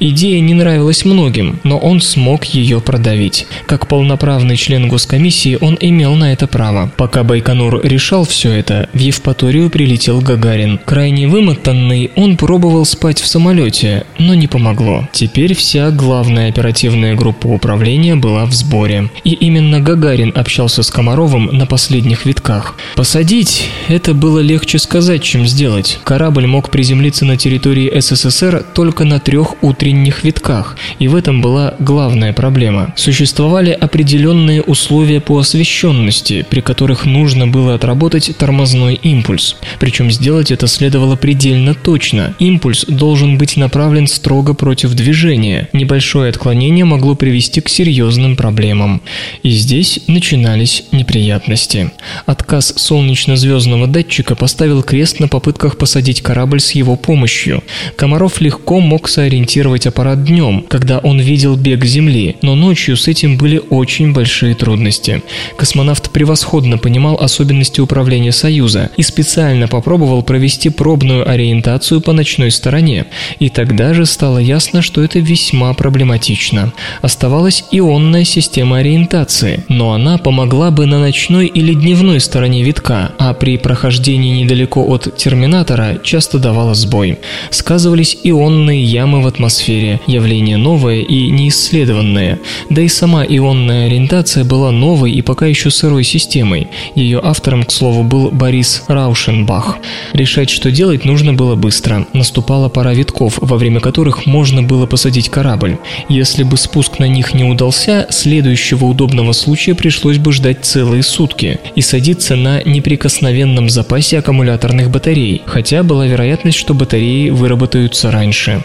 Идея не нравилась многим, но он смог ее продавить. Как полноправный член Госкомиссии он имел на это право. Пока Байконур решал все это, в Евпаторию прилетел Гагарин. Крайне вымотанный, он пробовал спать в самолете, но не помогло. Теперь вся главная оперативная группа управления была в сборе. И именно Гагарин общался с Комаровым на последних витках. Посадить – это было легче сказать, чем сделать делать. Корабль мог приземлиться на территории СССР только на трех утренних витках, и в этом была главная проблема. Существовали определенные условия по освещенности, при которых нужно было отработать тормозной импульс. Причем сделать это следовало предельно точно. Импульс должен быть направлен строго против движения. Небольшое отклонение могло привести к серьезным проблемам. И здесь начинались неприятности. Отказ солнечно-звездного датчика поставил крест на попытку попытках посадить корабль с его помощью. Комаров легко мог сориентировать аппарат днем, когда он видел бег Земли, но ночью с этим были очень большие трудности. Космонавт превосходно понимал особенности управления Союза и специально попробовал провести пробную ориентацию по ночной стороне. И тогда же стало ясно, что это весьма проблематично. Оставалась ионная система ориентации, но она помогла бы на ночной или дневной стороне витка, а при прохождении недалеко от терминала терминатора часто давало сбой. Сказывались ионные ямы в атмосфере, явление новое и неисследованное. Да и сама ионная ориентация была новой и пока еще сырой системой. Ее автором, к слову, был Борис Раушенбах. Решать, что делать, нужно было быстро. Наступала пора витков, во время которых можно было посадить корабль. Если бы спуск на них не удался, следующего удобного случая пришлось бы ждать целые сутки и садиться на неприкосновенном запасе аккумуляторных батарей, батарей, хотя была вероятность, что батареи выработаются раньше.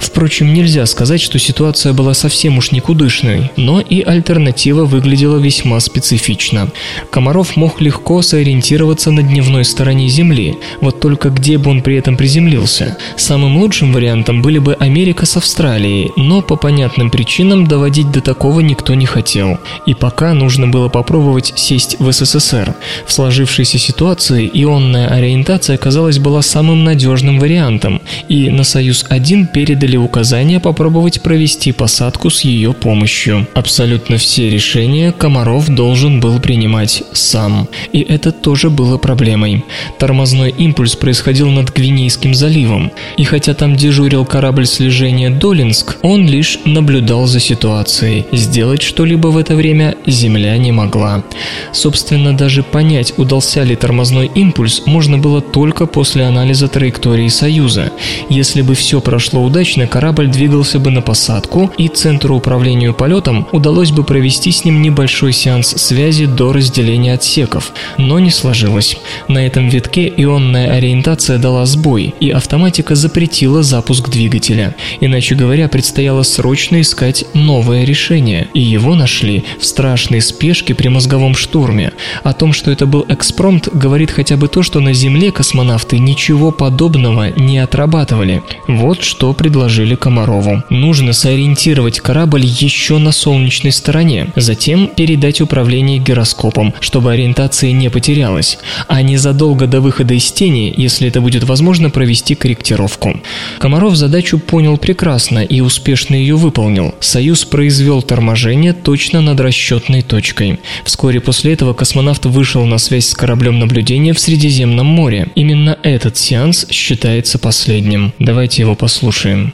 Впрочем, нельзя сказать, что ситуация была совсем уж никудышной, но и альтернатива выглядела весьма специфично. Комаров мог легко сориентироваться на дневной стороне Земли, вот только где бы он при этом приземлился. Самым лучшим вариантом были бы Америка с Австралией, но по понятным причинам доводить до такого никто не хотел. И пока нужно было попробовать сесть в СССР. В сложившейся ситуации ионная ориентация оказалась казалось, была самым надежным вариантом, и на «Союз-1» передали указание попробовать провести посадку с ее помощью. Абсолютно все решения Комаров должен был принимать сам, и это тоже было проблемой. Тормозной импульс происходил над Гвинейским заливом, и хотя там дежурил корабль слежения «Долинск», он лишь наблюдал за ситуацией. Сделать что-либо в это время Земля не могла. Собственно, даже понять, удался ли тормозной импульс, можно было только только после анализа траектории Союза. Если бы все прошло удачно, корабль двигался бы на посадку, и Центру управления полетом удалось бы провести с ним небольшой сеанс связи до разделения отсеков. Но не сложилось. На этом витке ионная ориентация дала сбой, и автоматика запретила запуск двигателя. Иначе говоря, предстояло срочно искать новое решение, и его нашли в страшной спешке при мозговом штурме. О том, что это был экспромт, говорит хотя бы то, что на Земле космонавт астронавты ничего подобного не отрабатывали. Вот что предложили Комарову. Нужно сориентировать корабль еще на солнечной стороне, затем передать управление гироскопом, чтобы ориентация не потерялась, а незадолго до выхода из тени, если это будет возможно, провести корректировку. Комаров задачу понял прекрасно и успешно ее выполнил. Союз произвел торможение точно над расчетной точкой. Вскоре после этого космонавт вышел на связь с кораблем наблюдения в Средиземном море. Именно Анна этот сеанс считается последним. Давайте его послушаем.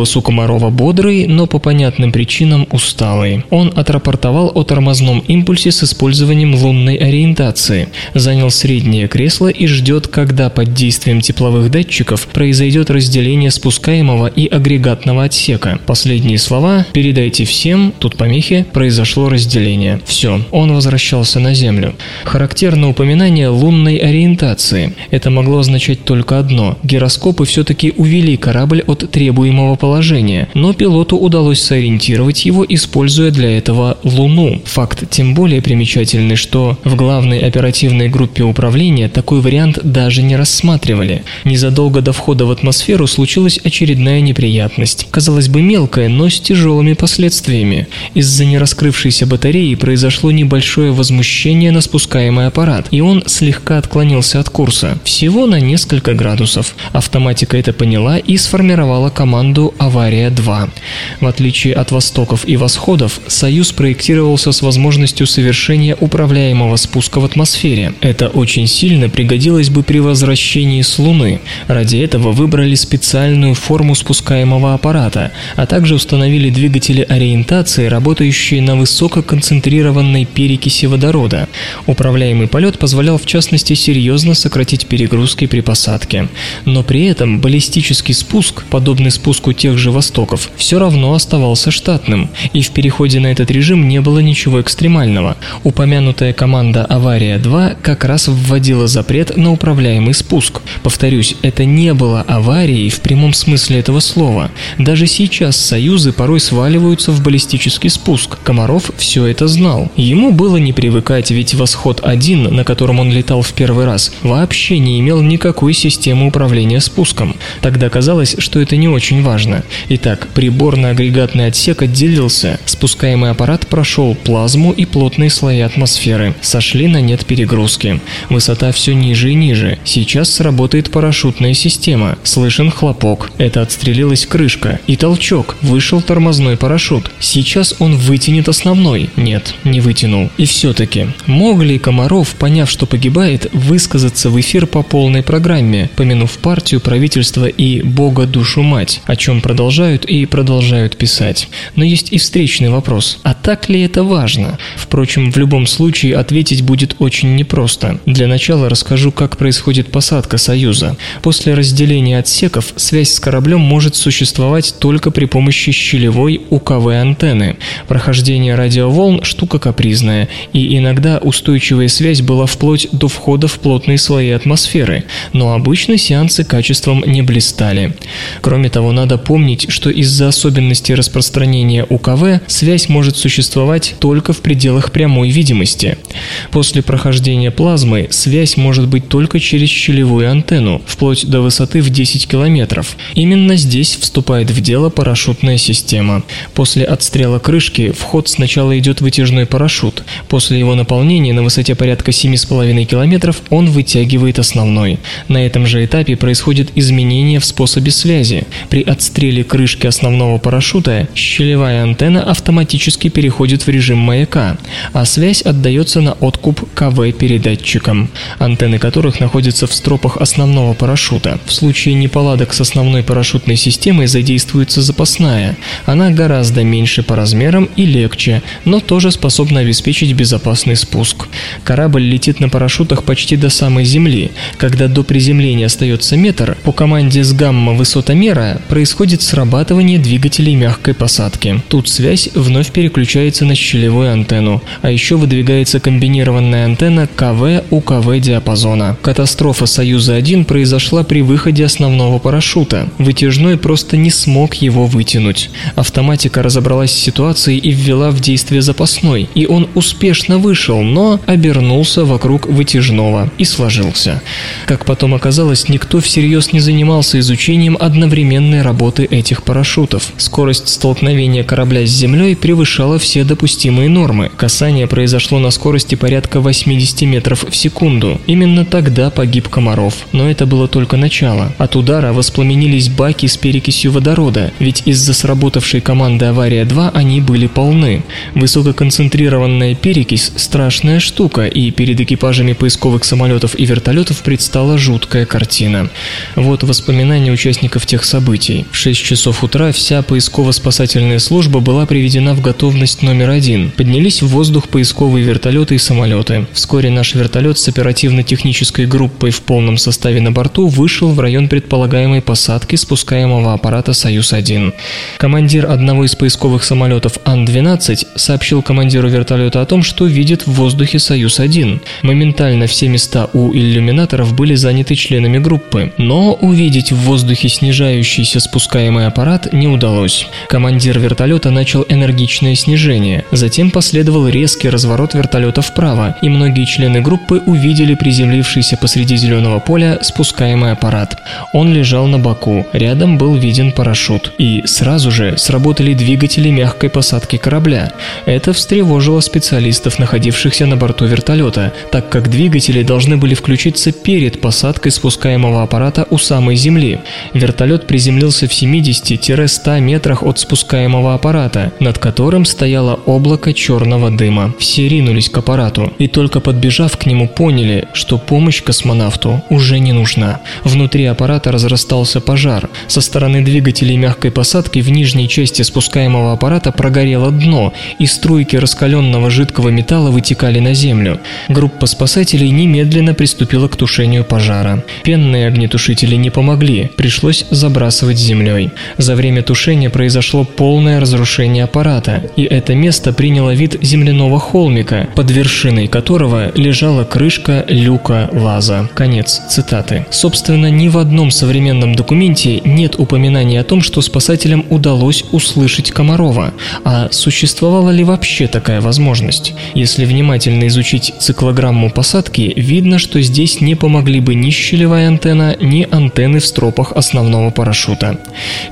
голосу Комарова бодрый, но по понятным причинам усталый. Он отрапортовал о тормозном импульсе с использованием лунной ориентации, занял среднее кресло и ждет, когда под действием тепловых датчиков произойдет разделение спускаемого и агрегатного отсека. Последние слова «передайте всем», тут помехи, произошло разделение. Все, он возвращался на Землю. Характерно упоминание лунной ориентации. Это могло означать только одно – гироскопы все-таки увели корабль от требуемого положения положение, но пилоту удалось сориентировать его, используя для этого Луну. Факт тем более примечательный, что в главной оперативной группе управления такой вариант даже не рассматривали. Незадолго до входа в атмосферу случилась очередная неприятность. Казалось бы, мелкая, но с тяжелыми последствиями. Из-за нераскрывшейся батареи произошло небольшое возмущение на спускаемый аппарат, и он слегка отклонился от курса. Всего на несколько градусов. Автоматика это поняла и сформировала команду «Авария 2». В отличие от «Востоков» и «Восходов», «Союз» проектировался с возможностью совершения управляемого спуска в атмосфере. Это очень сильно пригодилось бы при возвращении с Луны. Ради этого выбрали специальную форму спускаемого аппарата, а также установили двигатели ориентации, работающие на высококонцентрированной перекиси водорода. Управляемый полет позволял в частности серьезно сократить перегрузки при посадке. Но при этом баллистический спуск, подобный спуску тех тех же Востоков, все равно оставался штатным, и в переходе на этот режим не было ничего экстремального. Упомянутая команда «Авария-2» как раз вводила запрет на управляемый спуск. Повторюсь, это не было аварией в прямом смысле этого слова. Даже сейчас союзы порой сваливаются в баллистический спуск. Комаров все это знал. Ему было не привыкать, ведь «Восход-1», на котором он летал в первый раз, вообще не имел никакой системы управления спуском. Тогда казалось, что это не очень важно. Итак, приборно-агрегатный отсек отделился, спускаемый аппарат прошел плазму и плотные слои атмосферы, сошли на нет перегрузки. Высота все ниже и ниже, сейчас сработает парашютная система, слышен хлопок, это отстрелилась крышка, и толчок, вышел тормозной парашют. Сейчас он вытянет основной, нет, не вытянул. И все-таки, мог ли Комаров, поняв, что погибает, высказаться в эфир по полной программе, помянув партию, правительство и бога душу мать, о чем продолжают и продолжают писать. Но есть и встречный вопрос, а так ли это важно? Впрочем, в любом случае ответить будет очень непросто. Для начала расскажу, как происходит посадка Союза. После разделения отсеков связь с кораблем может существовать только при помощи щелевой УКВ-антенны. Прохождение радиоволн – штука капризная, и иногда устойчивая связь была вплоть до входа в плотные слои атмосферы, но обычно сеансы качеством не блистали. Кроме того, надо помнить, помнить, что из-за особенностей распространения УКВ связь может существовать только в пределах прямой видимости. После прохождения плазмы связь может быть только через щелевую антенну, вплоть до высоты в 10 километров. Именно здесь вступает в дело парашютная система. После отстрела крышки вход сначала идет вытяжной парашют. После его наполнения на высоте порядка 7,5 километров он вытягивает основной. На этом же этапе происходит изменение в способе связи. При отстреле отстреле крышки основного парашюта, щелевая антенна автоматически переходит в режим маяка, а связь отдается на откуп КВ-передатчикам, антенны которых находятся в стропах основного парашюта. В случае неполадок с основной парашютной системой задействуется запасная. Она гораздо меньше по размерам и легче, но тоже способна обеспечить безопасный спуск. Корабль летит на парашютах почти до самой земли. Когда до приземления остается метр, по команде с гамма-высотомера происходит будет срабатывание двигателей мягкой посадки. Тут связь вновь переключается на щелевую антенну, а еще выдвигается комбинированная антенна КВ-УКВ диапазона. Катастрофа «Союза-1» произошла при выходе основного парашюта. Вытяжной просто не смог его вытянуть. Автоматика разобралась с ситуацией и ввела в действие запасной, и он успешно вышел, но обернулся вокруг вытяжного и сложился. Как потом оказалось, никто всерьез не занимался изучением одновременной работы борты этих парашютов. Скорость столкновения корабля с землей превышала все допустимые нормы. Касание произошло на скорости порядка 80 метров в секунду. Именно тогда погиб Комаров. Но это было только начало. От удара воспламенились баки с перекисью водорода, ведь из-за сработавшей команды «Авария-2» они были полны. Высококонцентрированная перекись – страшная штука, и перед экипажами поисковых самолетов и вертолетов предстала жуткая картина. Вот воспоминания участников тех событий. В 6 часов утра вся поисково-спасательная служба была приведена в готовность номер один. Поднялись в воздух поисковые вертолеты и самолеты. Вскоре наш вертолет с оперативно-технической группой в полном составе на борту вышел в район предполагаемой посадки спускаемого аппарата «Союз-1». Командир одного из поисковых самолетов Ан-12 сообщил командиру вертолета о том, что видит в воздухе «Союз-1». Моментально все места у иллюминаторов были заняты членами группы, но увидеть в воздухе снижающийся спускаемый вооружаемый аппарат не удалось. Командир вертолета начал энергичное снижение. Затем последовал резкий разворот вертолета вправо, и многие члены группы увидели приземлившийся посреди зеленого поля спускаемый аппарат. Он лежал на боку, рядом был виден парашют. И сразу же сработали двигатели мягкой посадки корабля. Это встревожило специалистов, находившихся на борту вертолета, так как двигатели должны были включиться перед посадкой спускаемого аппарата у самой земли. Вертолет приземлился в семи. 70-100 метрах от спускаемого аппарата, над которым стояло облако черного дыма. Все ринулись к аппарату и только подбежав к нему поняли, что помощь космонавту уже не нужна. Внутри аппарата разрастался пожар. Со стороны двигателей мягкой посадки в нижней части спускаемого аппарата прогорело дно, и струйки раскаленного жидкого металла вытекали на землю. Группа спасателей немедленно приступила к тушению пожара. Пенные огнетушители не помогли, пришлось забрасывать землей войной. За время тушения произошло полное разрушение аппарата, и это место приняло вид земляного холмика, под вершиной которого лежала крышка люка лаза. Конец цитаты. Собственно, ни в одном современном документе нет упоминания о том, что спасателям удалось услышать Комарова. А существовала ли вообще такая возможность? Если внимательно изучить циклограмму посадки, видно, что здесь не помогли бы ни щелевая антенна, ни антенны в стропах основного парашюта.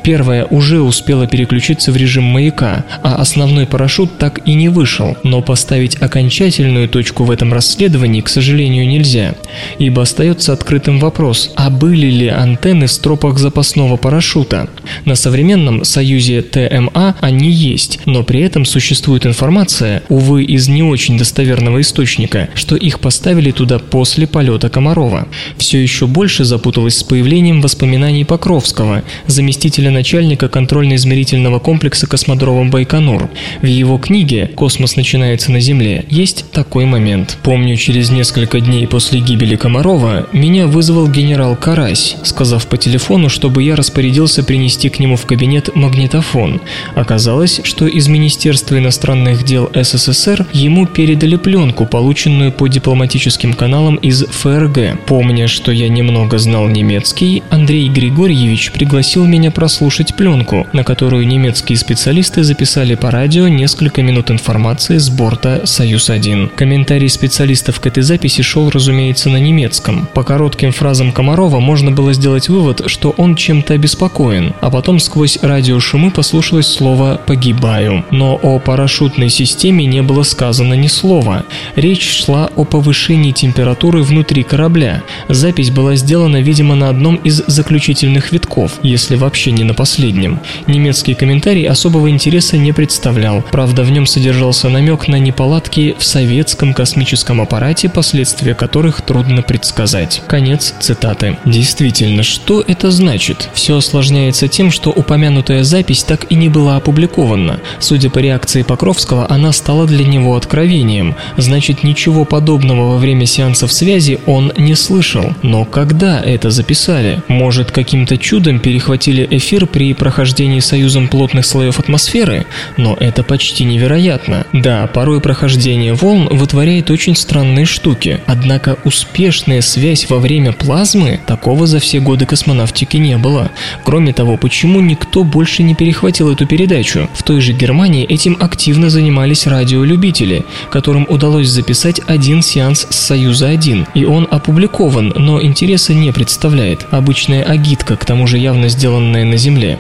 Первая уже успела переключиться в режим маяка, а основной парашют так и не вышел, но поставить окончательную точку в этом расследовании, к сожалению, нельзя, ибо остается открытым вопрос, а были ли антенны в стропах запасного парашюта? На современном союзе ТМА они есть, но при этом существует информация, увы, из не очень достоверного источника, что их поставили туда после полета Комарова. Все еще больше запуталось с появлением воспоминаний Покровского, заместителя заместителя начальника контрольно-измерительного комплекса космодрома Байконур. В его книге «Космос начинается на Земле» есть такой момент. Помню, через несколько дней после гибели Комарова меня вызвал генерал Карась, сказав по телефону, чтобы я распорядился принести к нему в кабинет магнитофон. Оказалось, что из Министерства иностранных дел СССР ему передали пленку, полученную по дипломатическим каналам из ФРГ. Помня, что я немного знал немецкий, Андрей Григорьевич пригласил меня желание прослушать пленку, на которую немецкие специалисты записали по радио несколько минут информации с борта «Союз-1». Комментарий специалистов к этой записи шел, разумеется, на немецком. По коротким фразам Комарова можно было сделать вывод, что он чем-то обеспокоен, а потом сквозь радиошумы послушалось слово «погибаю». Но о парашютной системе не было сказано ни слова. Речь шла о повышении температуры внутри корабля. Запись была сделана, видимо, на одном из заключительных витков, если вообще вообще не на последнем. Немецкий комментарий особого интереса не представлял. Правда, в нем содержался намек на неполадки в советском космическом аппарате, последствия которых трудно предсказать. Конец цитаты. Действительно, что это значит? Все осложняется тем, что упомянутая запись так и не была опубликована. Судя по реакции Покровского, она стала для него откровением. Значит, ничего подобного во время сеансов связи он не слышал. Но когда это записали? Может, каким-то чудом перехватили эфир при прохождении союзом плотных слоев атмосферы, но это почти невероятно. Да, порой прохождение волн вытворяет очень странные штуки, однако успешная связь во время плазмы такого за все годы космонавтики не было. Кроме того, почему никто больше не перехватил эту передачу? В той же Германии этим активно занимались радиолюбители, которым удалось записать один сеанс с «Союза-1», и он опубликован, но интереса не представляет. Обычная агитка, к тому же явно сделанная созданное на Земле.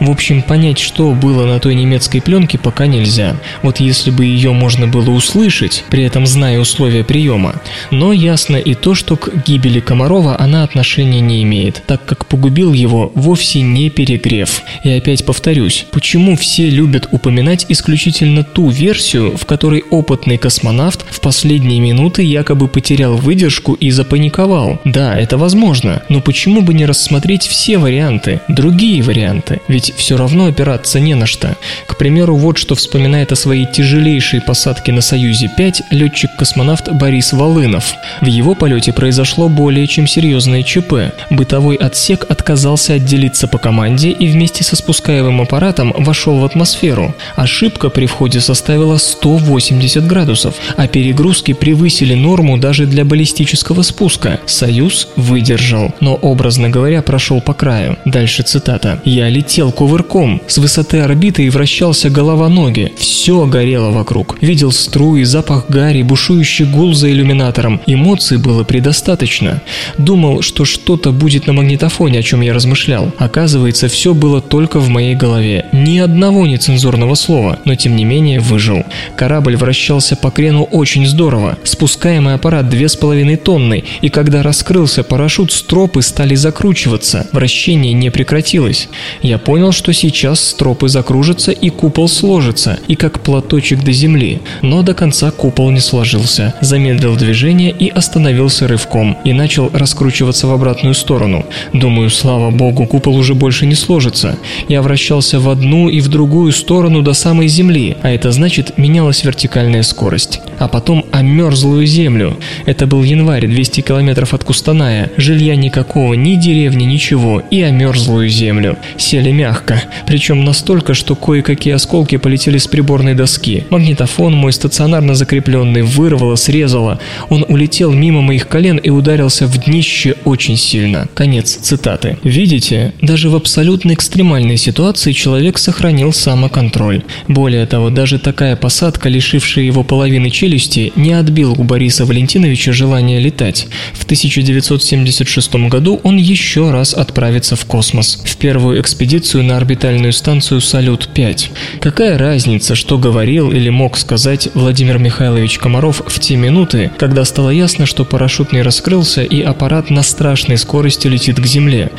В общем, понять, что было на той немецкой пленке, пока нельзя. Вот если бы ее можно было услышать, при этом зная условия приема. Но ясно и то, что к гибели Комарова она отношения не имеет, так как погубил его вовсе не перегрев. И опять повторюсь, почему все любят упоминать исключительно ту версию, в которой опытный космонавт в последние минуты якобы потерял выдержку и запаниковал? Да, это возможно, но почему бы не рассмотреть все варианты? Друг другие варианты, ведь все равно опираться не на что. К примеру, вот что вспоминает о своей тяжелейшей посадке на «Союзе-5» летчик-космонавт Борис Волынов. В его полете произошло более чем серьезное ЧП. Бытовой отсек отказался отделиться по команде и вместе со спускаемым аппаратом вошел в атмосферу. Ошибка при входе составила 180 градусов, а перегрузки превысили норму даже для баллистического спуска. «Союз» выдержал, но, образно говоря, прошел по краю. Дальше цитата. «Я летел кувырком. С высоты орбиты и вращался голова-ноги. Все горело вокруг. Видел струи, запах гари, бушующий гул за иллюминатором. Эмоций было предостаточно. Думал, что что-то будет на магнитофоне, о чем я размышлял. Оказывается, все было только в моей голове. Ни одного нецензурного слова, но тем не менее выжил. Корабль вращался по крену очень здорово. Спускаемый аппарат 2,5 тонны, и когда раскрылся парашют, стропы стали закручиваться. Вращение не прекратилось прекратилось. Я понял, что сейчас стропы закружатся и купол сложится, и как платочек до земли. Но до конца купол не сложился, замедлил движение и остановился рывком, и начал раскручиваться в обратную сторону. Думаю, слава богу, купол уже больше не сложится. Я вращался в одну и в другую сторону до самой земли, а это значит менялась вертикальная скорость. А потом омерзлую землю. Это был январь, 200 километров от Кустаная, жилья никакого, ни деревни, ничего, и омерзлую мертвую землю. Сели мягко, причем настолько, что кое-какие осколки полетели с приборной доски. Магнитофон мой стационарно закрепленный вырвало, срезало. Он улетел мимо моих колен и ударился в днище очень сильно. Конец цитаты. Видите, даже в абсолютно экстремальной ситуации человек сохранил самоконтроль. Более того, даже такая посадка, лишившая его половины челюсти, не отбил у Бориса Валентиновича желание летать. В 1976 году он еще раз отправится в космос в первую экспедицию на орбитальную станцию «Салют-5». Какая разница, что говорил или мог сказать Владимир Михайлович Комаров в те минуты, когда стало ясно, что парашют не раскрылся и аппарат на страшной скорости летит к Земле?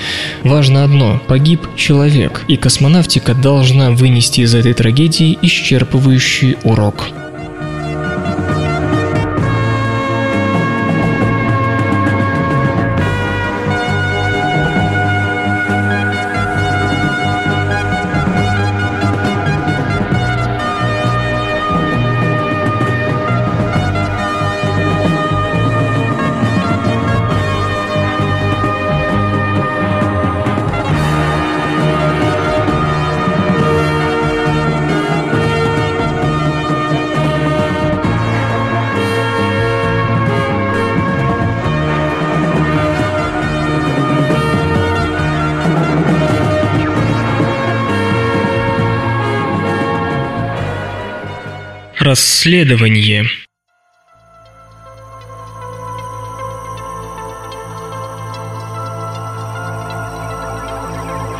Важно одно – погиб человек, и космонавтика должна вынести из этой трагедии исчерпывающий урок. Расследование.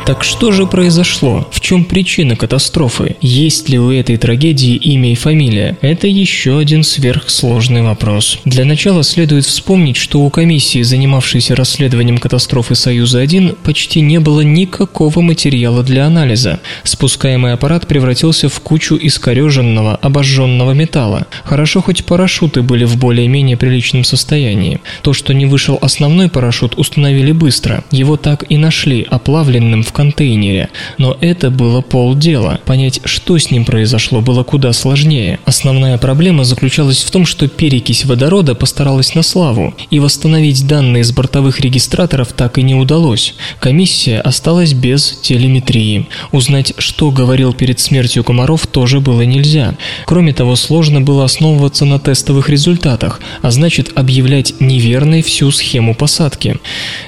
Так что же произошло? В чем причина катастрофы? Есть ли у этой трагедии имя и фамилия? Это еще один сверхсложный вопрос. Для начала следует вспомнить, что у комиссии, занимавшейся расследованием катастрофы «Союза-1», почти не было никакого материала для анализа. Спускаемый аппарат превратился в кучу искореженного, обожженного металла. Хорошо, хоть парашюты были в более-менее приличном состоянии. То, что не вышел основной парашют, установили быстро. Его так и нашли, оплавленным в контейнере. Но это было полдела. Понять, что с ним произошло, было куда сложнее. Основная проблема заключалась в том, что перекись водорода постаралась на славу, и восстановить данные с бортовых регистраторов так и не удалось. Комиссия осталась без телеметрии. Узнать, что говорил перед смертью Комаров, тоже было нельзя. Кроме того, сложно было основываться на тестовых результатах, а значит объявлять неверной всю схему посадки.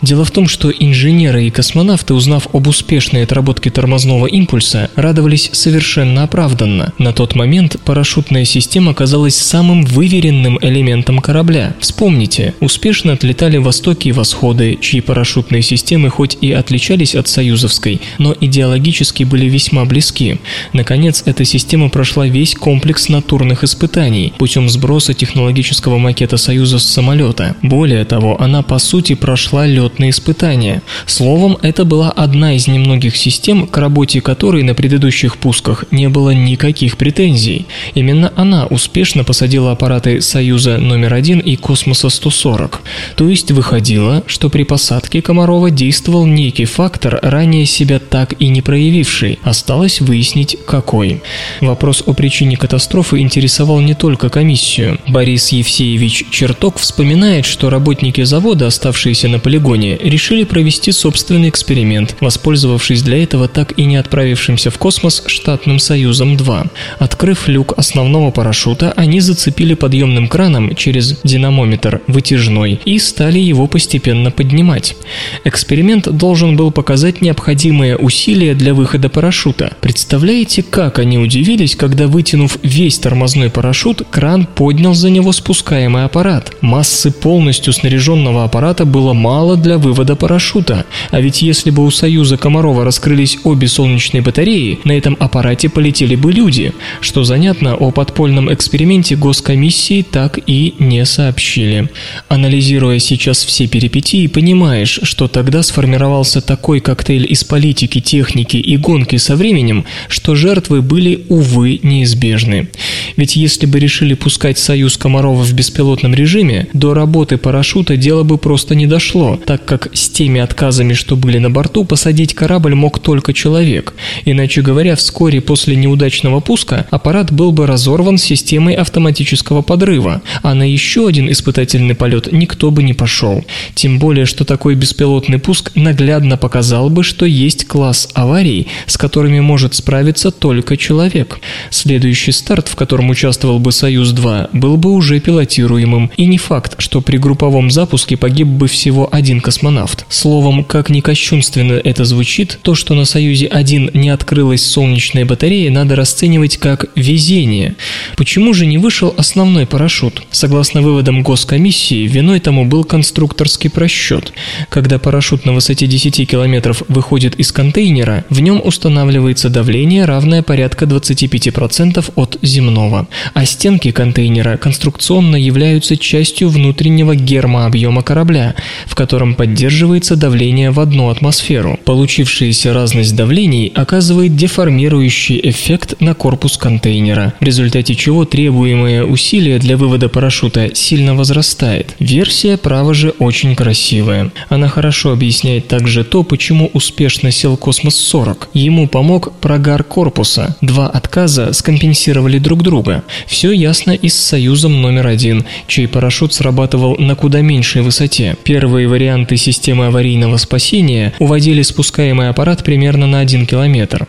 Дело в том, что инженеры и космонавты, узнав об условиях, успешные отработки тормозного импульса радовались совершенно оправданно. На тот момент парашютная система казалась самым выверенным элементом корабля. Вспомните, успешно отлетали востоки и восходы, чьи парашютные системы хоть и отличались от союзовской, но идеологически были весьма близки. Наконец, эта система прошла весь комплекс натурных испытаний путем сброса технологического макета союза с самолета. Более того, она по сути прошла летные испытания. Словом, это была одна из немногих систем, к работе которой на предыдущих пусках не было никаких претензий. Именно она успешно посадила аппараты «Союза номер один и «Космоса-140». То есть выходило, что при посадке Комарова действовал некий фактор, ранее себя так и не проявивший. Осталось выяснить, какой. Вопрос о причине катастрофы интересовал не только комиссию. Борис Евсеевич Черток вспоминает, что работники завода, оставшиеся на полигоне, решили провести собственный эксперимент, воспользовавшись воспользовавшись для этого так и не отправившимся в космос штатным «Союзом-2». Открыв люк основного парашюта, они зацепили подъемным краном через динамометр вытяжной и стали его постепенно поднимать. Эксперимент должен был показать необходимые усилия для выхода парашюта. Представляете, как они удивились, когда, вытянув весь тормозной парашют, кран поднял за него спускаемый аппарат. Массы полностью снаряженного аппарата было мало для вывода парашюта, а ведь если бы у Союза Комарова раскрылись обе солнечные батареи, на этом аппарате полетели бы люди. Что занятно, о подпольном эксперименте Госкомиссии так и не сообщили. Анализируя сейчас все перипетии, понимаешь, что тогда сформировался такой коктейль из политики, техники и гонки со временем, что жертвы были, увы, неизбежны. Ведь если бы решили пускать союз Комарова в беспилотном режиме, до работы парашюта дело бы просто не дошло, так как с теми отказами, что были на борту, посадить пустить корабль мог только человек. Иначе говоря, вскоре после неудачного пуска аппарат был бы разорван системой автоматического подрыва, а на еще один испытательный полет никто бы не пошел. Тем более, что такой беспилотный пуск наглядно показал бы, что есть класс аварий, с которыми может справиться только человек. Следующий старт, в котором участвовал бы «Союз-2», был бы уже пилотируемым, и не факт, что при групповом запуске погиб бы всего один космонавт. Словом, как ни кощунственно это звучит, звучит, то, что на «Союзе-1» не открылась солнечная батарея, надо расценивать как везение. Почему же не вышел основной парашют? Согласно выводам Госкомиссии, виной тому был конструкторский просчет. Когда парашют на высоте 10 километров выходит из контейнера, в нем устанавливается давление, равное порядка 25% от земного. А стенки контейнера конструкционно являются частью внутреннего гермообъема корабля, в котором поддерживается давление в одну атмосферу. Получ получившаяся разность давлений оказывает деформирующий эффект на корпус контейнера, в результате чего требуемое усилие для вывода парашюта сильно возрастает. Версия, право же, очень красивая. Она хорошо объясняет также то, почему успешно сел Космос-40. Ему помог прогар корпуса. Два отказа скомпенсировали друг друга. Все ясно и с Союзом номер один, чей парашют срабатывал на куда меньшей высоте. Первые варианты системы аварийного спасения уводили спускать запускаемый аппарат примерно на 1 километр.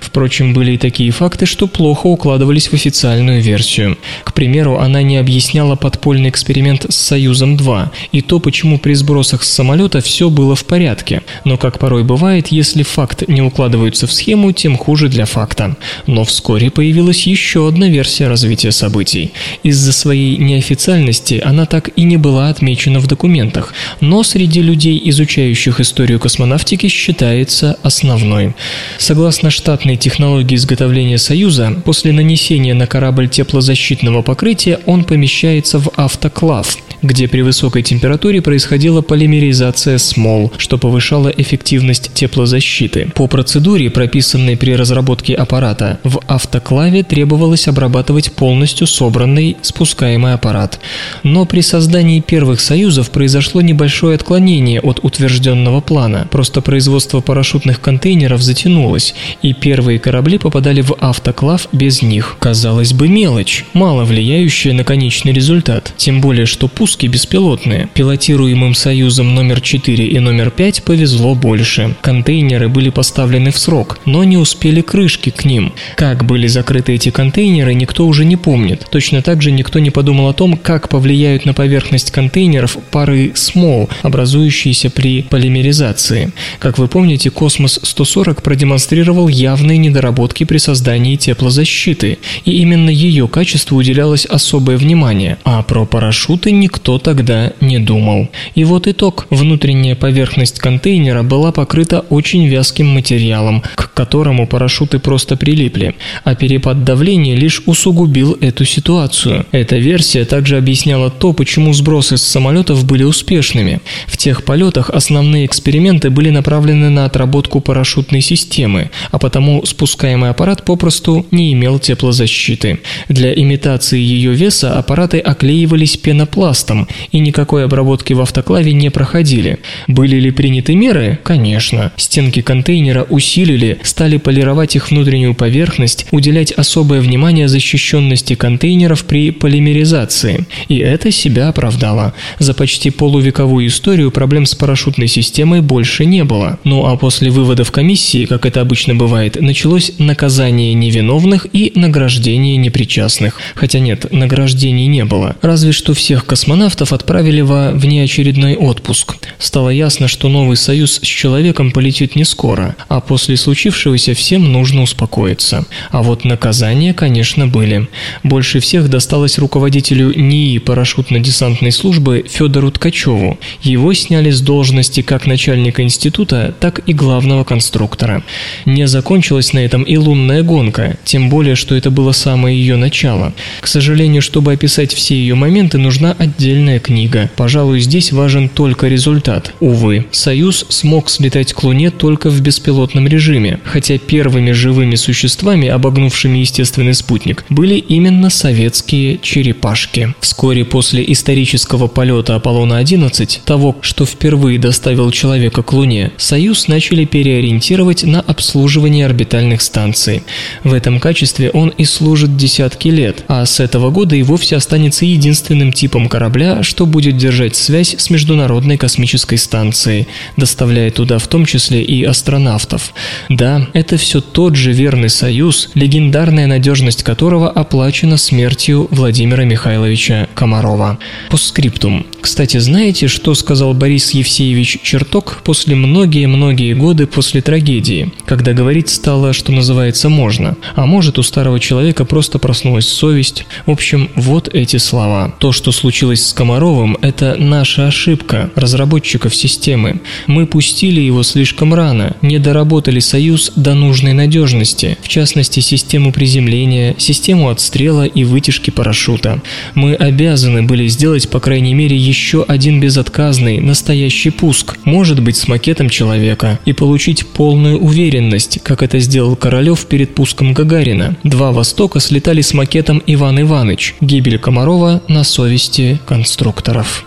Впрочем, были и такие факты, что плохо укладывались в официальную версию. К примеру, она не объясняла подпольный эксперимент с «Союзом-2» и то, почему при сбросах с самолета все было в порядке. Но, как порой бывает, если факт не укладывается в схему, тем хуже для факта. Но вскоре появилась еще одна версия развития событий. Из-за своей неофициальности она так и не была отмечена в документах, но среди людей, изучающих историю космонавтики, считают является основной. Согласно штатной технологии изготовления «Союза», после нанесения на корабль теплозащитного покрытия он помещается в автоклав, где при высокой температуре происходила полимеризация смол, что повышало эффективность теплозащиты. По процедуре, прописанной при разработке аппарата, в автоклаве требовалось обрабатывать полностью собранный спускаемый аппарат. Но при создании первых «Союзов» произошло небольшое отклонение от утвержденного плана. Просто производство парашютных контейнеров затянулось, и первые корабли попадали в автоклав без них. Казалось бы, мелочь, мало влияющая на конечный результат. Тем более, что пуски беспилотные. Пилотируемым союзом номер 4 и номер 5 повезло больше. Контейнеры были поставлены в срок, но не успели крышки к ним. Как были закрыты эти контейнеры, никто уже не помнит. Точно так же никто не подумал о том, как повлияют на поверхность контейнеров пары смол, образующиеся при полимеризации. Как вы помните, планете Космос-140 продемонстрировал явные недоработки при создании теплозащиты, и именно ее качеству уделялось особое внимание, а про парашюты никто тогда не думал. И вот итог. Внутренняя поверхность контейнера была покрыта очень вязким материалом, к которому парашюты просто прилипли, а перепад давления лишь усугубил эту ситуацию. Эта версия также объясняла то, почему сбросы с самолетов были успешными. В тех полетах основные эксперименты были направлены на отработку парашютной системы, а потому спускаемый аппарат попросту не имел теплозащиты. Для имитации ее веса аппараты оклеивались пенопластом и никакой обработки в автоклаве не проходили. Были ли приняты меры? Конечно. Стенки контейнера усилили, стали полировать их внутреннюю поверхность, уделять особое внимание защищенности контейнеров при полимеризации. И это себя оправдало. За почти полувековую историю проблем с парашютной системой больше не было, но а после выводов комиссии, как это обычно бывает, началось наказание невиновных и награждение непричастных. Хотя нет, награждений не было. Разве что всех космонавтов отправили во внеочередной отпуск. Стало ясно, что новый союз с человеком полетит не скоро, а после случившегося всем нужно успокоиться. А вот наказания, конечно, были. Больше всех досталось руководителю НИИ парашютно-десантной службы Федору Ткачеву. Его сняли с должности как начальника института, так так и главного конструктора. Не закончилась на этом и лунная гонка, тем более, что это было самое ее начало. К сожалению, чтобы описать все ее моменты, нужна отдельная книга. Пожалуй, здесь важен только результат. Увы, Союз смог слетать к Луне только в беспилотном режиме, хотя первыми живыми существами, обогнувшими естественный спутник, были именно советские черепашки. Вскоре после исторического полета Аполлона-11, того, что впервые доставил человека к Луне, Союз союз начали переориентировать на обслуживание орбитальных станций. В этом качестве он и служит десятки лет, а с этого года и вовсе останется единственным типом корабля, что будет держать связь с Международной космической станцией, доставляя туда в том числе и астронавтов. Да, это все тот же верный союз, легендарная надежность которого оплачена смертью Владимира Михайловича Комарова. По скриптум. Кстати, знаете, что сказал Борис Евсеевич Черток после многие-многие многие годы после трагедии, когда говорить стало, что называется, можно. А может, у старого человека просто проснулась совесть. В общем, вот эти слова. То, что случилось с Комаровым, это наша ошибка, разработчиков системы. Мы пустили его слишком рано, не доработали союз до нужной надежности, в частности, систему приземления, систему отстрела и вытяжки парашюта. Мы обязаны были сделать, по крайней мере, еще один безотказный, настоящий пуск, может быть, с макетом человека, пуска и получить полную уверенность, как это сделал Королев перед пуском Гагарина. Два «Востока» слетали с макетом Иван Иваныч. Гибель Комарова на совести конструкторов.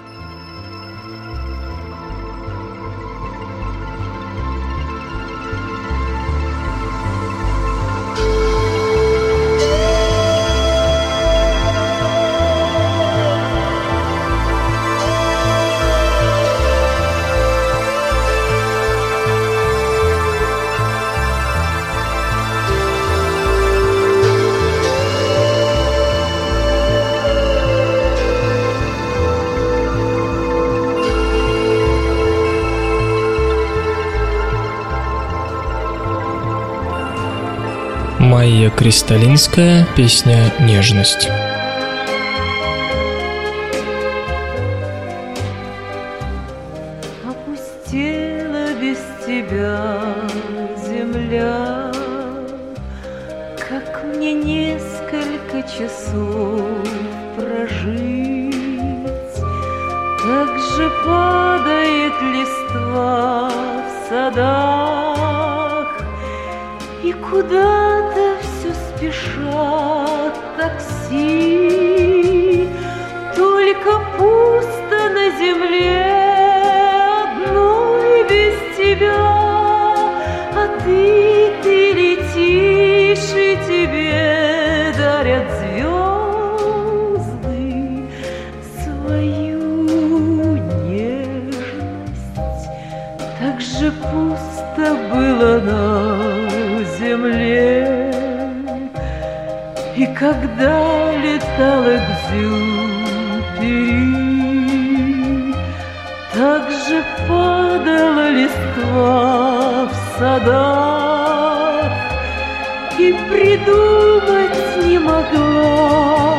Кристаллинская песня «Нежность». земле И когда летала к Зюпери Так же падала листва в садах И придумать не могла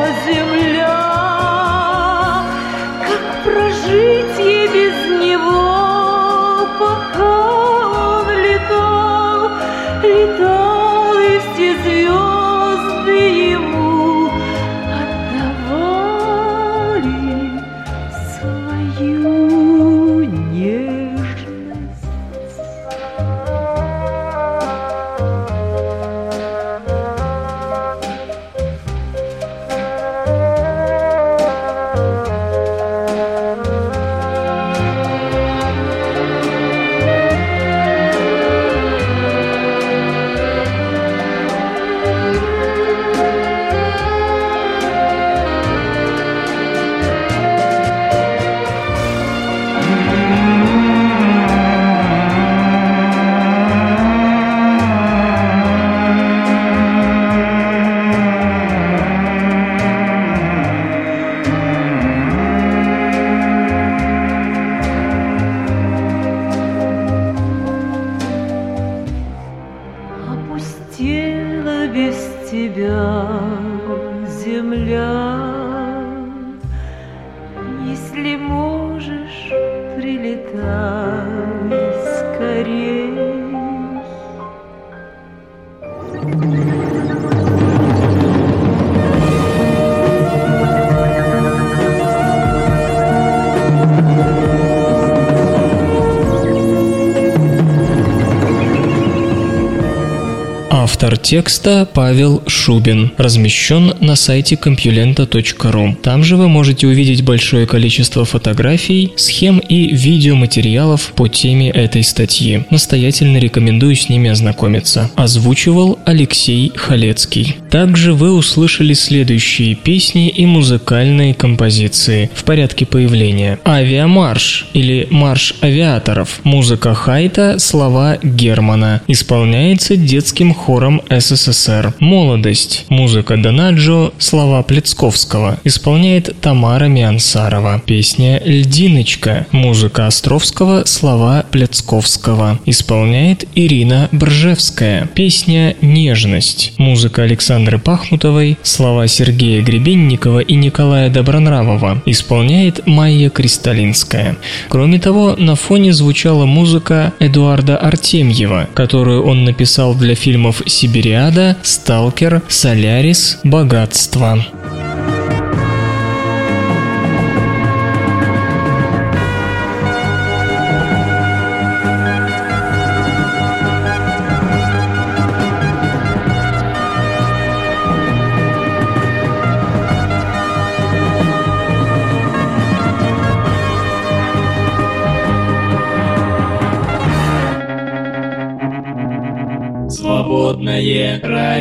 Автор текста Павел Шубин. Размещен на сайте компьюлента.ру. Там же вы можете увидеть большое количество фотографий, схем и видеоматериалов по теме этой статьи. Настоятельно рекомендую с ними ознакомиться. Озвучивал Алексей Халецкий. Также вы услышали следующие песни и музыкальные композиции в порядке появления. «Авиамарш» или «Марш авиаторов» – музыка Хайта, слова Германа. Исполняется детским хором СССР. «Молодость» – музыка Донаджо, слова Плецковского. Исполняет Тамара Миансарова. Песня «Льдиночка» – музыка Островского, слова Плецковского. Исполняет Ирина Бржевская. Песня «Нежность» – музыка Александра Александры Пахмутовой, слова Сергея Гребенникова и Николая Добронравова исполняет Майя Кристалинская. Кроме того, на фоне звучала музыка Эдуарда Артемьева, которую он написал для фильмов «Сибириада», «Сталкер», «Солярис», «Богатство».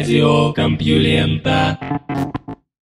Radio Campiuliempa.